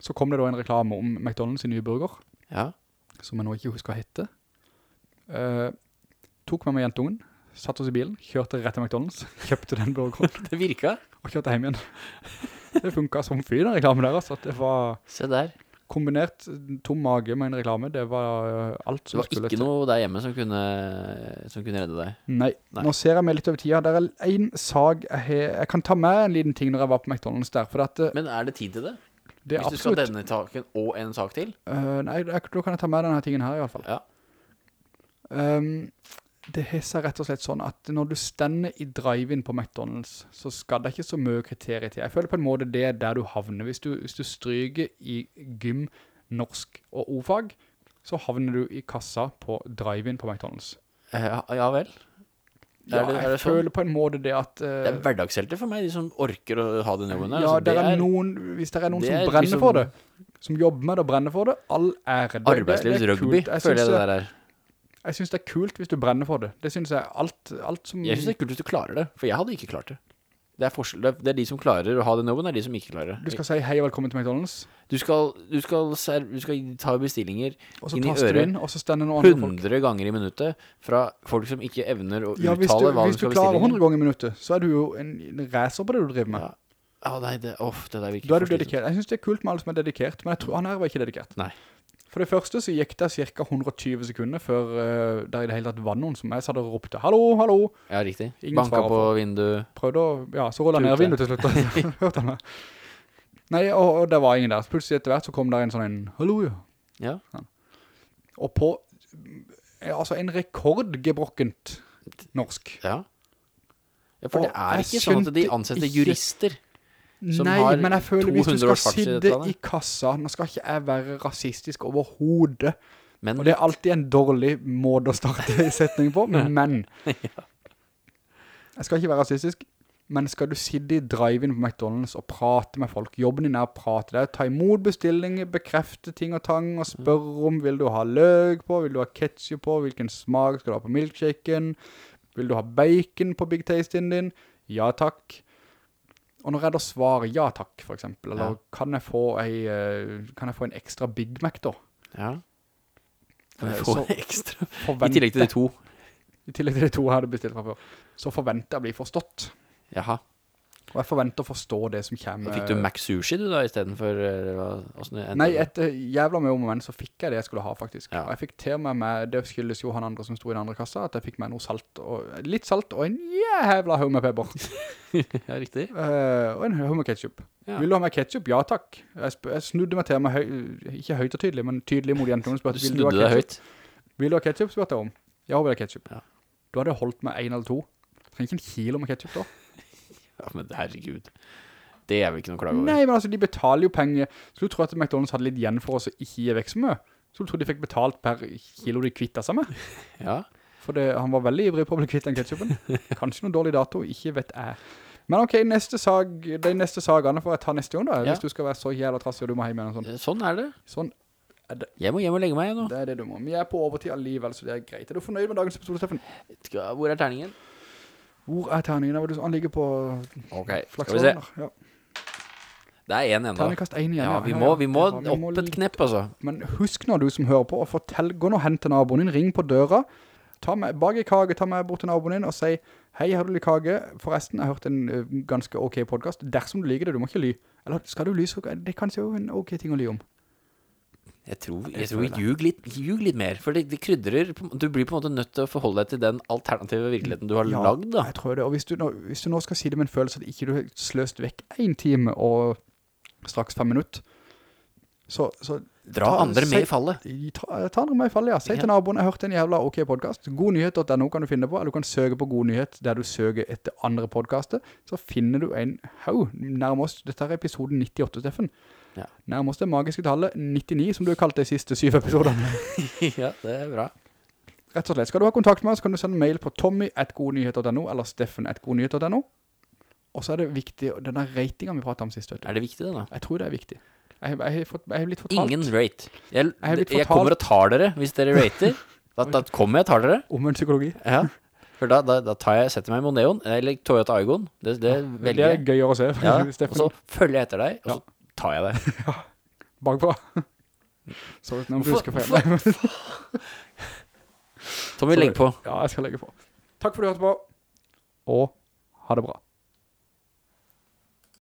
[SPEAKER 1] så kom det da en reklame om McDonalds i nye burger,
[SPEAKER 2] Ja.
[SPEAKER 1] som jeg nå ikke husker hva hette. Uh, tok med meg jentungen, satt oss i bilen, kjørte rett til McDonalds, kjøpte den burgeren
[SPEAKER 2] Det virka.
[SPEAKER 1] og kjørte hjem igjen. Det funket som fy den reklamen der, altså. Det var
[SPEAKER 2] Se der.
[SPEAKER 1] Kombinert tom mage med en reklame, det var eh, alt
[SPEAKER 2] Det
[SPEAKER 1] som
[SPEAKER 2] var
[SPEAKER 1] skulle
[SPEAKER 2] ikke noe der hjemme som kunne, som kunne redde deg.
[SPEAKER 1] Nei.
[SPEAKER 2] Nei.
[SPEAKER 1] nå ser jeg meg litt over tida. Det er en sag jeg, har- jeg kan ta med en liten ting når jeg var på McDonalds der, for at, eh,
[SPEAKER 2] Men er det tid til det?
[SPEAKER 1] det er
[SPEAKER 2] Hvis du skal ha denne taken og en sak til?
[SPEAKER 1] Uh, nei, da kan jeg ta med denne tingen her i hvert fall.
[SPEAKER 2] Ja.
[SPEAKER 1] Um, det har seg rett og slett sånn at når du stender i drive-in på McDonalds, så skal det ikke så mye kriterier til. Jeg føler på en måte det er der du havner. Hvis du, hvis du stryker i gym, norsk og ofag, så havner du i kassa på drive-in på McDonalds.
[SPEAKER 2] Eh, Ja, ja vel.
[SPEAKER 1] Ja,
[SPEAKER 2] Er det- er
[SPEAKER 1] jeg
[SPEAKER 2] sånn?
[SPEAKER 1] føler på en måte det at... uh,
[SPEAKER 2] Det er hverdagshelter for meg, de som orker å ha den jobben der.
[SPEAKER 1] Ja,
[SPEAKER 2] Altså, det
[SPEAKER 1] er noen, hvis det er noen
[SPEAKER 2] det
[SPEAKER 1] som
[SPEAKER 2] er
[SPEAKER 1] brenner
[SPEAKER 2] liksom-
[SPEAKER 1] for det, som jobber med det og brenner for det, all ære.
[SPEAKER 2] Arbeidslivets
[SPEAKER 1] er
[SPEAKER 2] rugby. Føler jeg det der er.
[SPEAKER 1] Jeg synes det er kult hvis du brenner for det. Det synes jeg alt, alt som...
[SPEAKER 2] Jeg synes det er kult hvis du klarer det, for jeg hadde ikke klart det. Det er, forskjell, det er- de som klarer å ha den jobben, det er de som ikke klarer det.
[SPEAKER 1] Du skal si hei og velkommen til McDonalds,
[SPEAKER 2] Du skal, du skal, du skal ta bestillinger inn i
[SPEAKER 1] du
[SPEAKER 2] øret
[SPEAKER 1] inn, og så stender noen andre folk.
[SPEAKER 2] 100 ganger i minuttet fra folk som ikke evner å
[SPEAKER 1] Ja,
[SPEAKER 2] uttale
[SPEAKER 1] hvis du,
[SPEAKER 2] bestille
[SPEAKER 1] hvis
[SPEAKER 2] du
[SPEAKER 1] du klarer 100 ganger i minuttet, så er du jo en, en reser på det du driver med.
[SPEAKER 2] Ja. Ja, nei, det, off, det der virker
[SPEAKER 1] Da er du dedikert. Jeg synes det er kult med alle som er dedikert, men jeg tror han her var ikke dedikert.
[SPEAKER 2] Nei.
[SPEAKER 1] For det første så gikk det cirka 120 sekunder før uh, der i det hele tatt var noen som jeg satt og ropte, hallo, hallo,
[SPEAKER 2] Ja, riktig.
[SPEAKER 1] Ingen
[SPEAKER 2] Banka på vinduet.
[SPEAKER 1] prøvde å, ja, så rullet jeg ned vinduet til slutt, og hørte han meg. Nei, og, og det var ingen der. Plutselig etter hvert så kom der en sånn en, hallo, ja.
[SPEAKER 2] Ja.
[SPEAKER 1] Og på, eh, altså en rekordgebrokkent norsk.
[SPEAKER 2] ja. Ja, for det er ikke sånn at de ansetter jurister.
[SPEAKER 1] Nei,
[SPEAKER 2] har
[SPEAKER 1] men jeg føler hvis du skal
[SPEAKER 2] sidde i
[SPEAKER 1] sitte i kassa, nå skal ikke jeg være rasistisk overhovedet,
[SPEAKER 2] Men
[SPEAKER 1] og det er alltid en dårlig måte å starte setning på, men jeg skal ikke være rasistisk, men skal du sitte i drive-in på McDonalds og prate med folk, jobben din er å prate, det er ta imot bestillinger, bekrefte ting og tang, og spørre om, vil du ha løg på, vil du ha ketchup på, hvilken smak skal du ha på milkshaken, vil du ha bacon på Big Tastin din? Ja takk. Og når jeg da svarer ja takk, for eksempel, eller
[SPEAKER 2] Ja.
[SPEAKER 1] kan, jeg få ei, eh, kan jeg få en ekstra Big Mac da?
[SPEAKER 2] Ja. Kan jeg få ekstra? I tillegg til de to.
[SPEAKER 1] I tillegg til de to jeg hadde bestilt fra før. Så forventer jeg å bli forstått.
[SPEAKER 2] Jaha.
[SPEAKER 1] Og jeg forventer å forstå det som kommer.
[SPEAKER 2] Fikk du Mac Sushi du da, i stedet for endte?
[SPEAKER 1] Nei, etter jævla mye om så fikk jeg det jeg skulle ha faktisk.
[SPEAKER 2] Ja.
[SPEAKER 1] Og jeg fikk til meg med det skyldes jo han andre som sto i den andre kassa, at jeg fikk med noe salt, og, litt salt og en jævla haug med pepper.
[SPEAKER 2] Ja, riktig.
[SPEAKER 1] Uh, og en haug med ketchup.
[SPEAKER 2] Ja.
[SPEAKER 1] Vil du ha med ketchup? Ja takk. Jeg, jeg snudde meg til meg, høy ikke høyt og tydelig, men tydelig mot jentene
[SPEAKER 2] Du
[SPEAKER 1] spurte, du ha
[SPEAKER 2] snudde deg høyt.
[SPEAKER 1] Vil du ha ketchup? spurte jeg om. Ja, vil jeg ha ketchup.
[SPEAKER 2] Ja.
[SPEAKER 1] Du hadde holdt med en eller to. Trenger ikke en kilo med ketchup da.
[SPEAKER 2] Ja, men herregud. Det er vel ikke noe klage over.
[SPEAKER 1] Nei, men altså, de betaler jo penger. Så du tror at McDonalds hadde litt igjen for oss å ikke gi vekk så mye? Så du tror de fikk betalt per kilo de kvittet seg med?
[SPEAKER 2] Ja.
[SPEAKER 1] For det, han var veldig ivrig på å bli kvitt den ketchupen. Kanskje noen dårlig dato, ikke vet jeg. Men ok, neste sag, de neste sagene får jeg ta neste gang da,
[SPEAKER 2] Ja.
[SPEAKER 1] hvis du skal være så jævla trassig og du må hjem igjen og sånn.
[SPEAKER 2] Sånn er det.
[SPEAKER 1] Sånn,
[SPEAKER 2] Jeg må hjem og legge meg igjen nå.
[SPEAKER 1] det er det du må. Vi er på overtid alligevel, så det er greit. Er du fornøyd med dagens episode, Steffen?
[SPEAKER 2] Hvor er terningen?
[SPEAKER 1] Hvor er terningen? Hvor Han ligger på
[SPEAKER 2] okay.
[SPEAKER 1] flaksvogner. Ja.
[SPEAKER 2] Det er en enda.
[SPEAKER 1] Terningkast 1 igjen.
[SPEAKER 2] Ja, vi må, vi må
[SPEAKER 1] Ja,
[SPEAKER 2] opp et knepp, altså.
[SPEAKER 1] Men husk nå du som hører på, og fortell, gå nå og hente naboen din, ring på døra, ta meg, bak i kage, ta meg bort til naboen din og si, hei, har du litt kage? Forresten, jeg har hørt en ganske ok podcast. Dersom du liker det, du må ikke ly. Eller skal du ly, så det er kanskje jo en ok ting å ly om.
[SPEAKER 2] Jeg tror, jeg tror ljug litt, ljug litt mer, for det, det krydrer, du blir på en måte nødt til å forholde deg til den alternative virkeligheten du har
[SPEAKER 1] Ja,
[SPEAKER 2] lagd da.
[SPEAKER 1] jeg tror det. Og hvis du, nå, hvis du nå skal si det med en følelse at ikke du har sløst vekk en time og straks fem minutter, så, så
[SPEAKER 2] Dra
[SPEAKER 1] ta-
[SPEAKER 2] andre med i fallet.
[SPEAKER 1] Ta, ta den med i fallet, ja. Si
[SPEAKER 2] Ja.
[SPEAKER 1] til naboen, jeg har hørt en jævla ok podcast. Godnyhet.no kan du finne på, eller du kan søke på Godnyhet der du søker etter andre podcaster. Så finner du en haug, nærmest, dette er episoden 98, Steffen.
[SPEAKER 2] Ja.
[SPEAKER 1] Nærmest det magiske tallet 99, som du har kalt de siste syv episoderne.
[SPEAKER 2] ja, det er bra.
[SPEAKER 1] Rett og slett, skal du ha kontakt med oss, kan du sende mail på tommy.godnyheter.no eller steffen.godnyheter.no. Og så er det viktig, denne ratingen vi pratet om sist, vet du.
[SPEAKER 2] Er det viktig det da?
[SPEAKER 1] Jeg tror det er viktig. Jeg, jeg, har fått, jeg har blitt fortalt
[SPEAKER 2] Ingen rate. Jeg,
[SPEAKER 1] Jeg
[SPEAKER 2] jeg kommer og tar dere hvis dere rater. Da, da kommer jeg og tar dere.
[SPEAKER 1] om en psykologi.
[SPEAKER 2] Ja. For da, da, da tar jeg, setter jeg meg i Moneon, eller Toyota Aygon. Det, det
[SPEAKER 1] ja,
[SPEAKER 2] velger
[SPEAKER 1] er
[SPEAKER 2] jeg.
[SPEAKER 1] gøyere å se,
[SPEAKER 2] Ja, og så følger jeg etter deg, og så tar jeg deg.
[SPEAKER 1] Bakfra. Så ut om du
[SPEAKER 2] Hvorfor-
[SPEAKER 1] husker feil.
[SPEAKER 2] Tommy, legg på.
[SPEAKER 1] Ja, jeg skal legge på. Takk for at du hørte på. Og ha det bra.